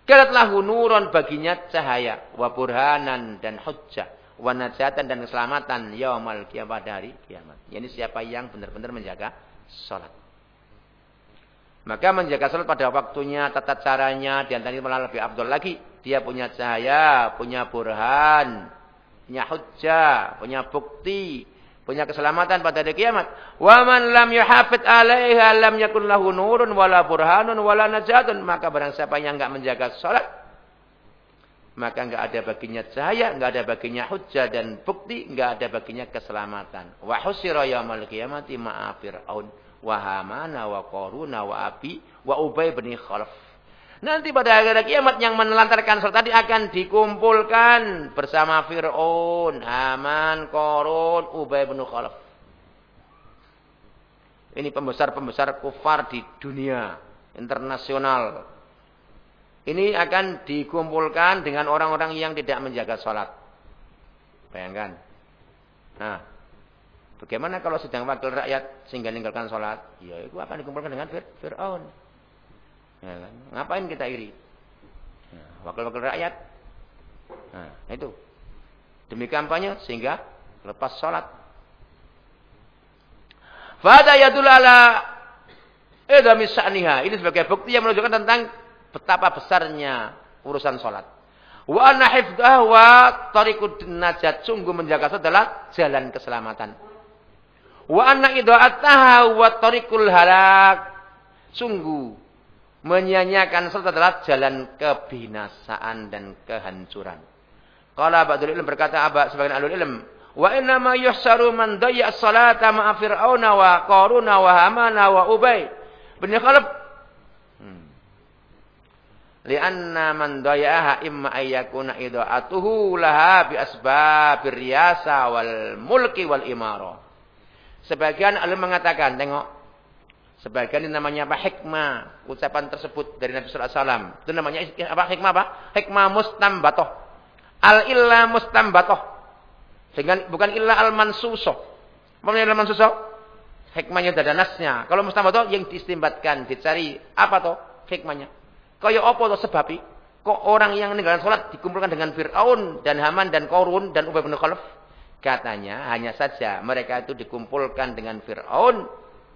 Kanat lahu nuron baginya cahaya, wa burhanan dan hujjah, wa najatan dan keselamatan yaumal kiamat dari kiamat. Ini siapa yang benar-benar menjaga salat. Maka menjaga salat pada waktunya, tata caranya, dan tadi malah lebih abdul lagi. Dia punya cahaya, punya burhan, punya hujjah, punya bukti, punya keselamatan pada hari kiamat. Wa man lam yuhafid 'alaiha lam yakun lahu nurun wala burhanun wala najatun. Maka barang siapa yang enggak menjaga salat maka enggak ada baginya cahaya, enggak ada baginya hujjah dan bukti, enggak ada baginya keselamatan. Wa husira yaumil qiyamati ma'a fir'aun wa Hamana wa Qaruna wa Abi wa Ubay bin Khalaf. Nanti pada akhir kiamat yang menelantarkan salat tadi akan dikumpulkan bersama Fir'aun, Haman, Korun, Ubay bin Khalaf. Ini pembesar-pembesar kufar di dunia internasional. Ini akan dikumpulkan dengan orang-orang yang tidak menjaga sholat. Bayangkan. Nah, bagaimana kalau sedang wakil rakyat sehingga meninggalkan sholat? Ya, itu akan dikumpulkan dengan Fir'aun. Ya, kan? Ngapain kita iri? Ya, wakil-wakil rakyat. Nah, itu. Demi kampanye sehingga lepas sholat. Fada yadul ala edami sa'niha. Ini sebagai bukti yang menunjukkan tentang betapa besarnya urusan sholat. Wa anna wa tariqud najat. Sungguh menjaga itu adalah jalan keselamatan. Wa anna idha'ataha wa tariqul halak. Sungguh menyanyiakan salat adalah jalan kebinasaan dan kehancuran. Kalau Abadul Ilm berkata Abad sebagian alul ilm, wa inna ma yuhsaru man dayya salata ma'a fir'auna wa qaruna wa hamana wa ubay bin khalaf Lianna man dayaha imma ayyakuna idha'atuhu laha bi asbabir riyasa wal mulki wal imara. Sebagian alim mengatakan, tengok. Sebagian ini namanya apa? Hikmah. Ucapan tersebut dari Nabi wasallam. Itu namanya apa? Hikmah apa? Hikmah mustambatoh. Al illa mustambatoh. Dengan bukan illa al mansusoh. Apa al mansusoh? Hikmahnya ada nasnya. Kalau mustambatoh yang diistimbatkan, dicari apa toh hikmahnya? Kaya apa to sebabi? Kok orang yang meninggalkan sholat dikumpulkan dengan Fir'aun dan Haman dan Korun dan Ubay bin Khalaf? Katanya hanya saja mereka itu dikumpulkan dengan Fir'aun.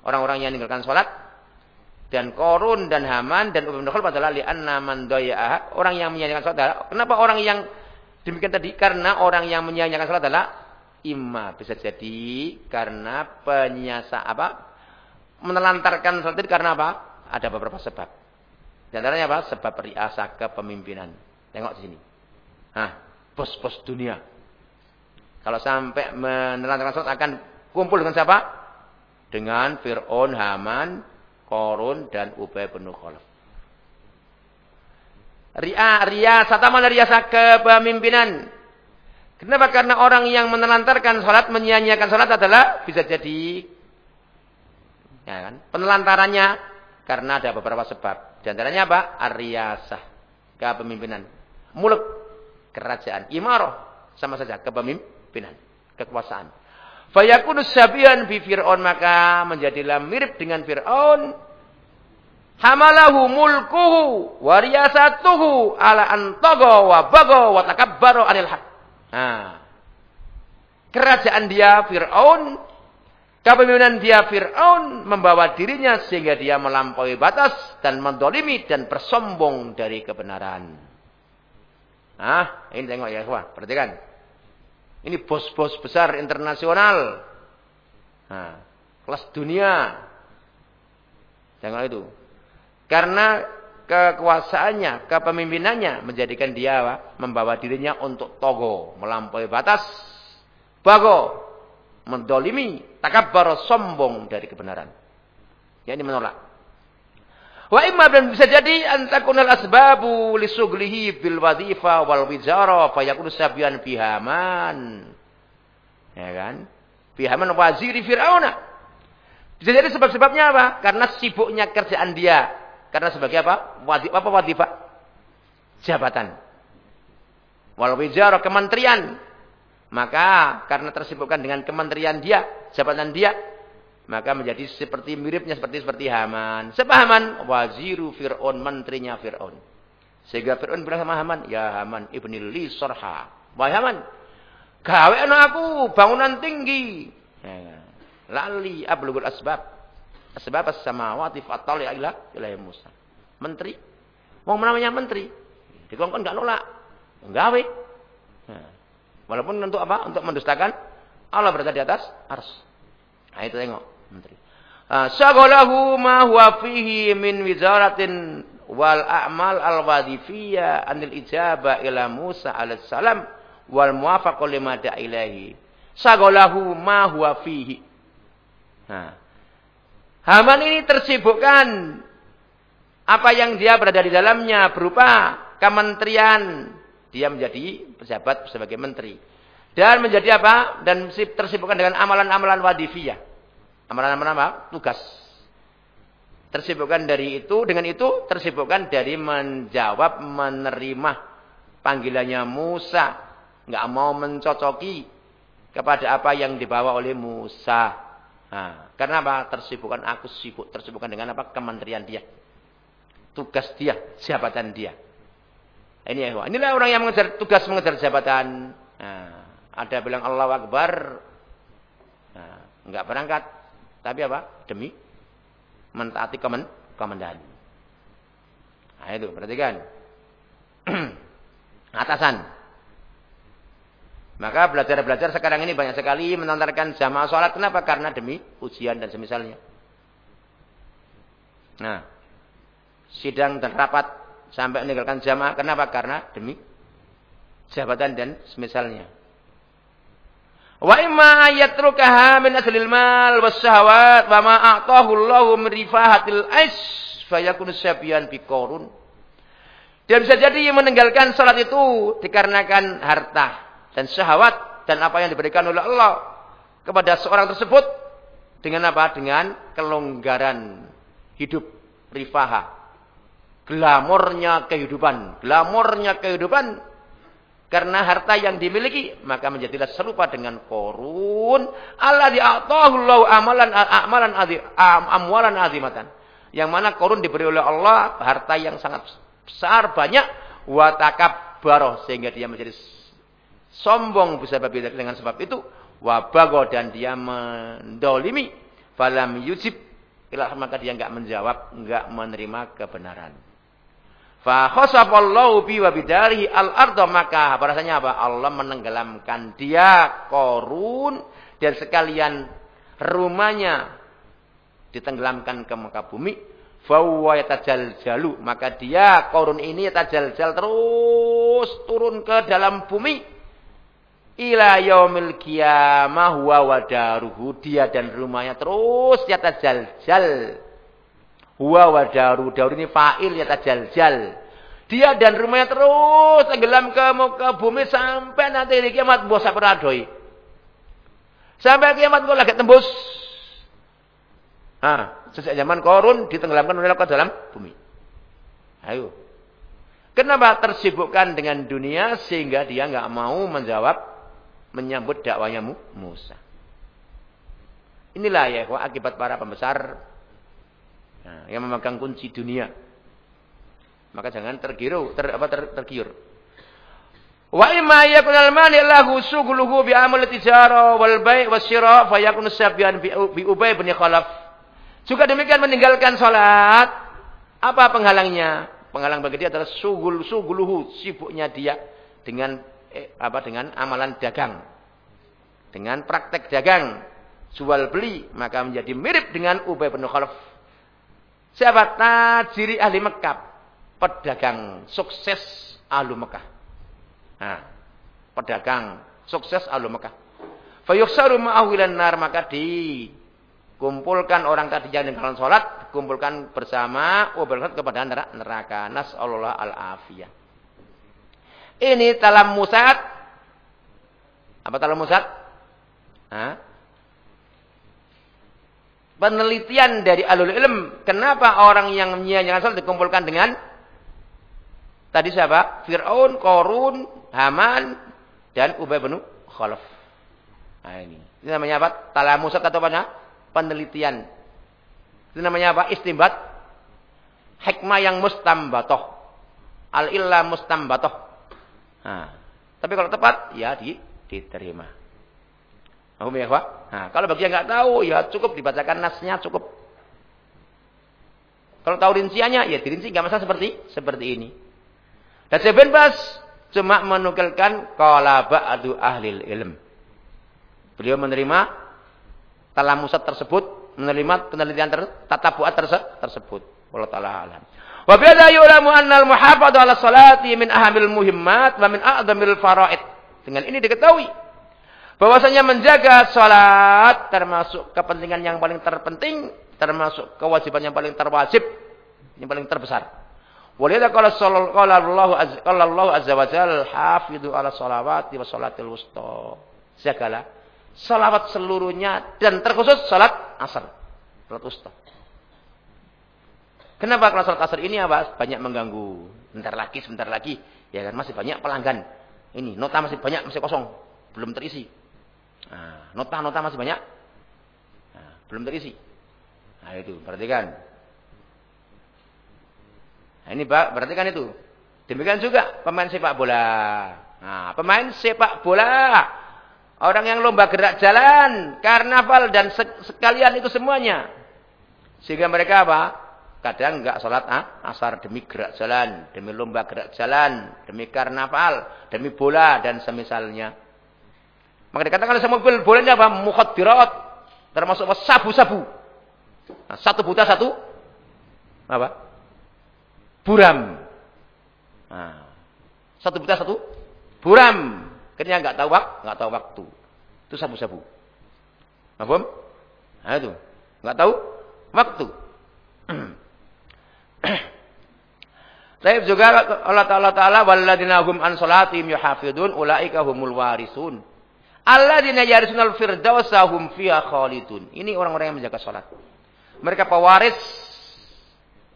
Orang-orang yang meninggalkan sholat. Dan Korun dan Haman dan Ubay bin Khalaf adalah li'anna man doya'ah. Orang yang menyanyikan sholat adalah. Kenapa orang yang demikian tadi? Karena orang yang menyanyikan sholat adalah imma. Bisa jadi karena penyasa apa? Menelantarkan sholat itu karena apa? Ada beberapa sebab. Di antaranya apa? Sebab riasa kepemimpinan. Tengok sini. Nah, bos-bos dunia. Kalau sampai menerangkan sholat akan kumpul dengan siapa? Dengan Fir'aun, Haman, Korun, dan Ubay bin Khalaf. Ria, ria, mana riasa kepemimpinan. Kenapa? Karena orang yang menelantarkan sholat, menyanyiakan sholat adalah bisa jadi ya kan? penelantarannya karena ada beberapa sebab. Di antaranya apa? Ariyasah. Kepemimpinan. Muluk. Kerajaan. Imarah. Sama saja. Kepemimpinan. Kekuasaan. Fayakunus sabian bi Fir'aun. Maka menjadilah mirip dengan Fir'aun. Hamalahu mulkuhu. Wariyasatuhu. Ala antogo wa bago wa takabbaro anil haq. Nah. Kerajaan dia Fir'aun Kepemimpinan dia Fir'aun membawa dirinya sehingga dia melampaui batas dan mendolimi dan bersombong dari kebenaran. Ah, ini tengok ya, wah, perhatikan. Ini bos-bos besar internasional. Nah, kelas dunia. Tengok itu. Karena kekuasaannya, kepemimpinannya menjadikan dia membawa dirinya untuk togo, melampaui batas, bago, mendolimi, takabbar, sombong dari kebenaran. Ya ini menolak. Wa imma dan bisa jadi antakunal asbabu lisuglihi bil wadhifa wal wijara fayakun sabian bihaman. Ya kan? Bihaman waziri Fir'auna. Bisa jadi sebab-sebabnya apa? Karena sibuknya kerjaan dia. Karena sebagai apa? Wadif, apa wadifah? Jabatan. Wal wijara kementerian. Maka karena tersibukkan dengan kementerian dia, jabatan dia, maka menjadi seperti miripnya seperti seperti Haman. Siapa Haman? Waziru Fir'aun, menterinya Fir'aun. Sehingga Fir'aun bilang sama Haman, Ya Haman, ibni li sorha. Wahai Haman, gawe aku bangunan tinggi. Ya. Lali ablugul asbab. Asbab as-samawati fatal ya ilah ilah Musa. Menteri. Mau namanya menteri. Dikongkon enggak nolak. Gawe. Ya. Walaupun untuk apa? Untuk mendustakan Allah berada di atas ars. Nah itu tengok menteri. Ah, Sagolahu ma huwa fihi min wizaratin wal a'mal al wadifiyya anil ijaba ila Musa alaihissalam wal muwafaqu lima ilahi. Sagolahu ma huwa fihi. Nah. Haman ini tersibukkan apa yang dia berada di dalamnya berupa kementerian. Dia menjadi pejabat sebagai menteri. Dan menjadi apa? Dan tersibukkan dengan amalan-amalan wadifiyah. Amalan-amalan apa? Tugas. Tersibukkan dari itu, dengan itu tersibukkan dari menjawab, menerima panggilannya Musa. Nggak mau mencocoki kepada apa yang dibawa oleh Musa. Nah, karena apa? Tersibukkan aku sibuk, tersibukkan dengan apa? Kementerian dia. Tugas dia, jabatan dia. Ini ya, inilah orang yang mengejar tugas mengejar jabatan. Nah, ada bilang Allah Akbar. Nah, enggak berangkat. Tapi apa? Demi mentaati komen, komandan. Nah, itu perhatikan. [clears throat] Atasan. Maka belajar-belajar sekarang ini banyak sekali menantarkan jamaah sholat. Kenapa? Karena demi ujian dan semisalnya. Nah, sidang dan rapat sampai meninggalkan jamaah. Kenapa? Karena demi jabatan dan semisalnya. Wa imma yatrukaha min aslil mal was syahawat wa ma a'tahu Allahu min rifahatil ais fayakun syabian bi Dan bisa jadi meninggalkan salat itu dikarenakan harta dan syahwat dan apa yang diberikan oleh Allah kepada seorang tersebut dengan apa? Dengan kelonggaran hidup rifaha. Glamornya kehidupan, glamornya kehidupan. Karena harta yang dimiliki maka menjadilah serupa dengan korun. Allah di'atahullahu amalan amalan adi, amwalan azimatan. Yang mana korun diberi oleh Allah harta yang sangat besar banyak. Watakab baroh sehingga dia menjadi sombong bisa dengan sebab itu. Wabago dan dia mendolimi. Falam yujib. Maka dia enggak menjawab enggak menerima kebenaran fa khasafallahu bi wa bidarihi al ardo maka bahasanya apa? Allah menenggelamkan dia korun dan sekalian rumahnya ditenggelamkan ke muka bumi. Fahuwa jalu maka dia korun ini yatajal-jal terus turun ke dalam bumi. Ila yaumil qiyamah huwa wadaruhu dia dan rumahnya terus yata jal huwa wadaru daru. Ini fa'il yata jal dia dan rumahnya terus tenggelam ke muka bumi sampai nanti di kiamat. Bosa peradoi sampai kiamat kau lagi tembus. Ah sejak zaman korun ditenggelamkan oleh ke dalam bumi. Ayo. Kenapa tersibukkan dengan dunia sehingga dia nggak mau menjawab menyambut dakwanya Musa. Inilah ya akibat para pembesar nah, yang memegang kunci dunia. Maka jangan tergiru, ter, apa ter, tergiur. Wa imma yakun al-mani lahu sughluhu bi amal tijara wal bai' wasyira fa yakun sabyan bi Ubay bin Khalaf. Juga demikian meninggalkan salat. Apa penghalangnya? Penghalang bagi dia adalah sugul suguluhu, sibuknya dia dengan eh, apa dengan amalan dagang. Dengan praktek dagang, jual beli, maka menjadi mirip dengan Ubay bin Khalaf. Siapa? Tajiri ahli Mekah. Pedagang sukses ahli Mekah. Nah, pedagang sukses ahli Mekah. Fayuhsaru ma'awilan nar maka dikumpulkan orang tadi yang dengan salat, dikumpulkan bersama Ubay kepada neraka. Nas'alullah al-afiyah. Ini talam musat. Apa talam musat? Hah? Penelitian dari alul ilm. Kenapa orang yang menyia-nyiakan salat dikumpulkan dengan tadi siapa? Fir'aun, Korun, Haman, dan Ubay bin Khalaf. Nah ini. Ini namanya apa? Talamusat atau apa? Penelitian. Itu namanya apa? Istimbat. Hikmah yang mustambatoh. Al-illa mustambatoh. Nah, tapi kalau tepat, ya di, diterima. Paham ya? Nah, kalau bagi yang nggak tahu, ya cukup dibacakan nasnya, cukup. Kalau tahu rinciannya, ya dirinci nggak masalah seperti seperti ini. Dan Ibn Bas cuma menukilkan qala ba'du ahli ilm. Beliau menerima talamusat tersebut, menerima penelitian ter, tata buat tersebut. Allah taala alam. Wa biada yulamu annal muhafadhu ala salati min ahamil muhimmat wa min a'zamil faraid. Dengan ini diketahui bahwasanya menjaga salat termasuk kepentingan yang paling terpenting termasuk kewajiban yang paling terwajib, yang paling terbesar. Walidha qala qala Allah qala Allah azza wa jalla hafidu ala sholawati wa salatil wusta. Jagalah salawat seluruhnya dan terkhusus salat asar. Salat wusta. Kenapa kalau salat asar ini apa? Banyak mengganggu. Bentar lagi, sebentar lagi. Ya kan masih banyak pelanggan. Ini nota masih banyak, masih kosong, belum terisi. Nah, nota-nota masih banyak, nah, belum terisi. Nah itu, perhatikan. Nah, ini perhatikan itu. Demikian juga pemain sepak bola. Nah, pemain sepak bola. Orang yang lomba gerak jalan, karnaval dan sekalian itu semuanya. Sehingga mereka apa? Kadang enggak sholat ah, asar demi gerak jalan, demi lomba gerak jalan, demi karnaval, demi bola dan semisalnya. Maka dikatakan oleh mobil bolanya apa? Mukhadirat. Termasuk sabu-sabu. Nah, satu buta satu apa? Buram. Nah, satu buta satu buram. Karena enggak tahu waktu, enggak tahu waktu. Itu sabu-sabu. Paham? Nah itu. Enggak tahu waktu. [clears throat] Tapi juga Allah Taala Taala walladzina hum an salatihim yuhafidun ulaika humul warisun. Alladzina yarisunal firdausa hum fiha khalidun. Ini orang-orang yang menjaga salat. Mereka pewaris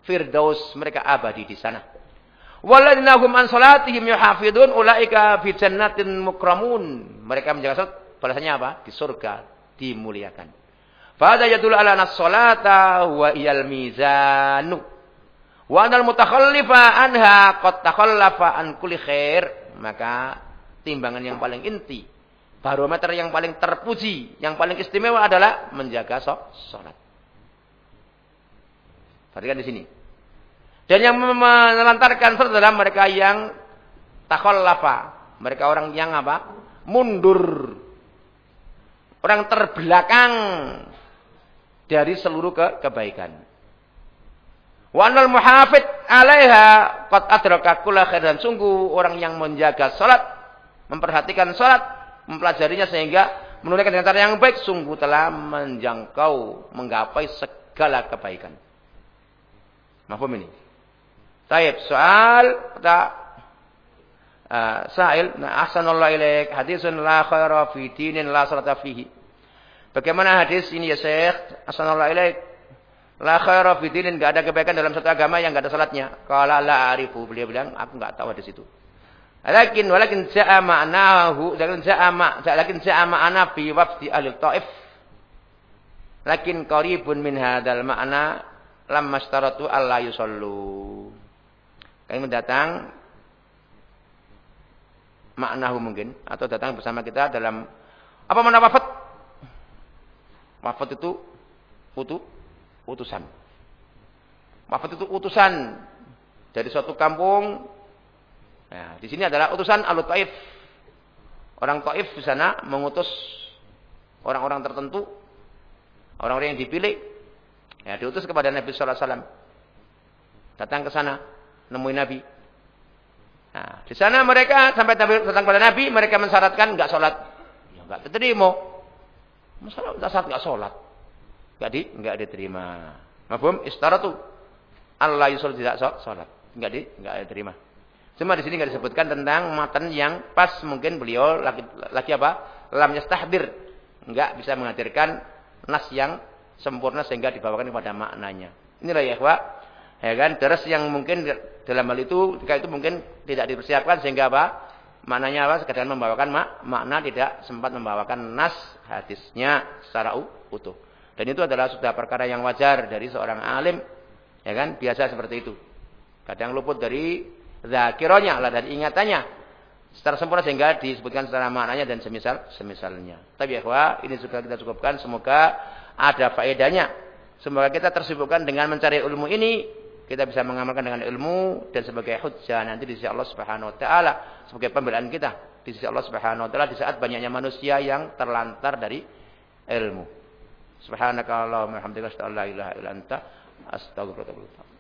firdaus, mereka abadi di sana. Walladzina hum an salatihim yuhafidun ulaika fi jannatin mukramun. Mereka menjaga salat, balasannya apa? Di surga, dimuliakan. Fadha yadul ala nas salata wa iyal mizanu. Wa anal mutakhallifa anha qad takhallafa an kulli khair. Maka timbangan yang paling inti, barometer yang paling terpuji, yang paling istimewa adalah menjaga salat. Perhatikan di sini. Dan yang menelantarkan adalah mereka yang takhallafa. Mereka orang yang apa? Mundur. Orang terbelakang dari seluruh ke kebaikan. Wa anal muhafid alaiha qad adraka kulla sungguh orang yang menjaga salat, memperhatikan salat, mempelajarinya sehingga menunaikan dengan cara yang baik sungguh telah menjangkau, menggapai segala kebaikan. Mahfum ini. Taib soal kita uh, sa'il nah ahsanallahu ilaik hadisun la khaira fi dinin la salata fihi. Bagaimana hadis ini ya Syekh? Ahsanallahu ilaik. La khaira fi dinin, enggak ada kebaikan dalam satu agama yang enggak ada salatnya. Qala la arifu, beliau bilang aku enggak tahu ada situ. Lakin walakin ja'a ma'nahu, lakin ja'a ma, lakin ja'a ma'ana fi wafdi ahli Taif. Lakin qaribun min hadzal ma'na lam mastaratu alla yusallu. Kami mendatang maknahu mungkin atau datang bersama kita dalam apa mana wafat? Wafat itu utuh utusan. Wafat itu utusan dari suatu kampung. Nah, di sini adalah utusan Alu Taif. Orang Taif di sana mengutus orang-orang tertentu, orang-orang yang dipilih. Ya, diutus kepada Nabi sallallahu alaihi wasallam. Datang ke sana, nemuin Nabi. Nah, di sana mereka sampai datang kepada Nabi, mereka mensyaratkan enggak sholat. Ya, enggak diterima. Masalah saat enggak sholat. Enggak di enggak diterima. Mafhum? Istaratu Allah yusul tidak sholat. Enggak di enggak diterima. Cuma di sini enggak disebutkan tentang matan yang pas mungkin beliau lagi, lagi apa? Lam yastahdir. Enggak bisa menghadirkan nas yang sempurna sehingga dibawakan kepada maknanya. Inilah ya, Pak. Ya kan? Terus yang mungkin dalam hal itu ketika itu mungkin tidak dipersiapkan sehingga apa? Maknanya apa? Sekedar membawakan mak makna tidak sempat membawakan nas hadisnya secara utuh. Dan itu adalah sudah perkara yang wajar dari seorang alim. Ya kan? Biasa seperti itu. Kadang luput dari zakironya lah dari ingatannya. Secara sempurna sehingga disebutkan secara maknanya dan semisal semisalnya. Tapi ya ini sudah kita cukupkan. Semoga ada faedahnya. Semoga kita tersibukkan dengan mencari ilmu ini. Kita bisa mengamalkan dengan ilmu dan sebagai hujjah nanti di sisi Allah Subhanahu wa taala sebagai pembelaan kita di sisi Allah Subhanahu wa taala di saat banyaknya manusia yang terlantar dari ilmu. Subhanaka Allahumma hamdika asyhadu an la ilaha illa anta astaghfiruka wa atubu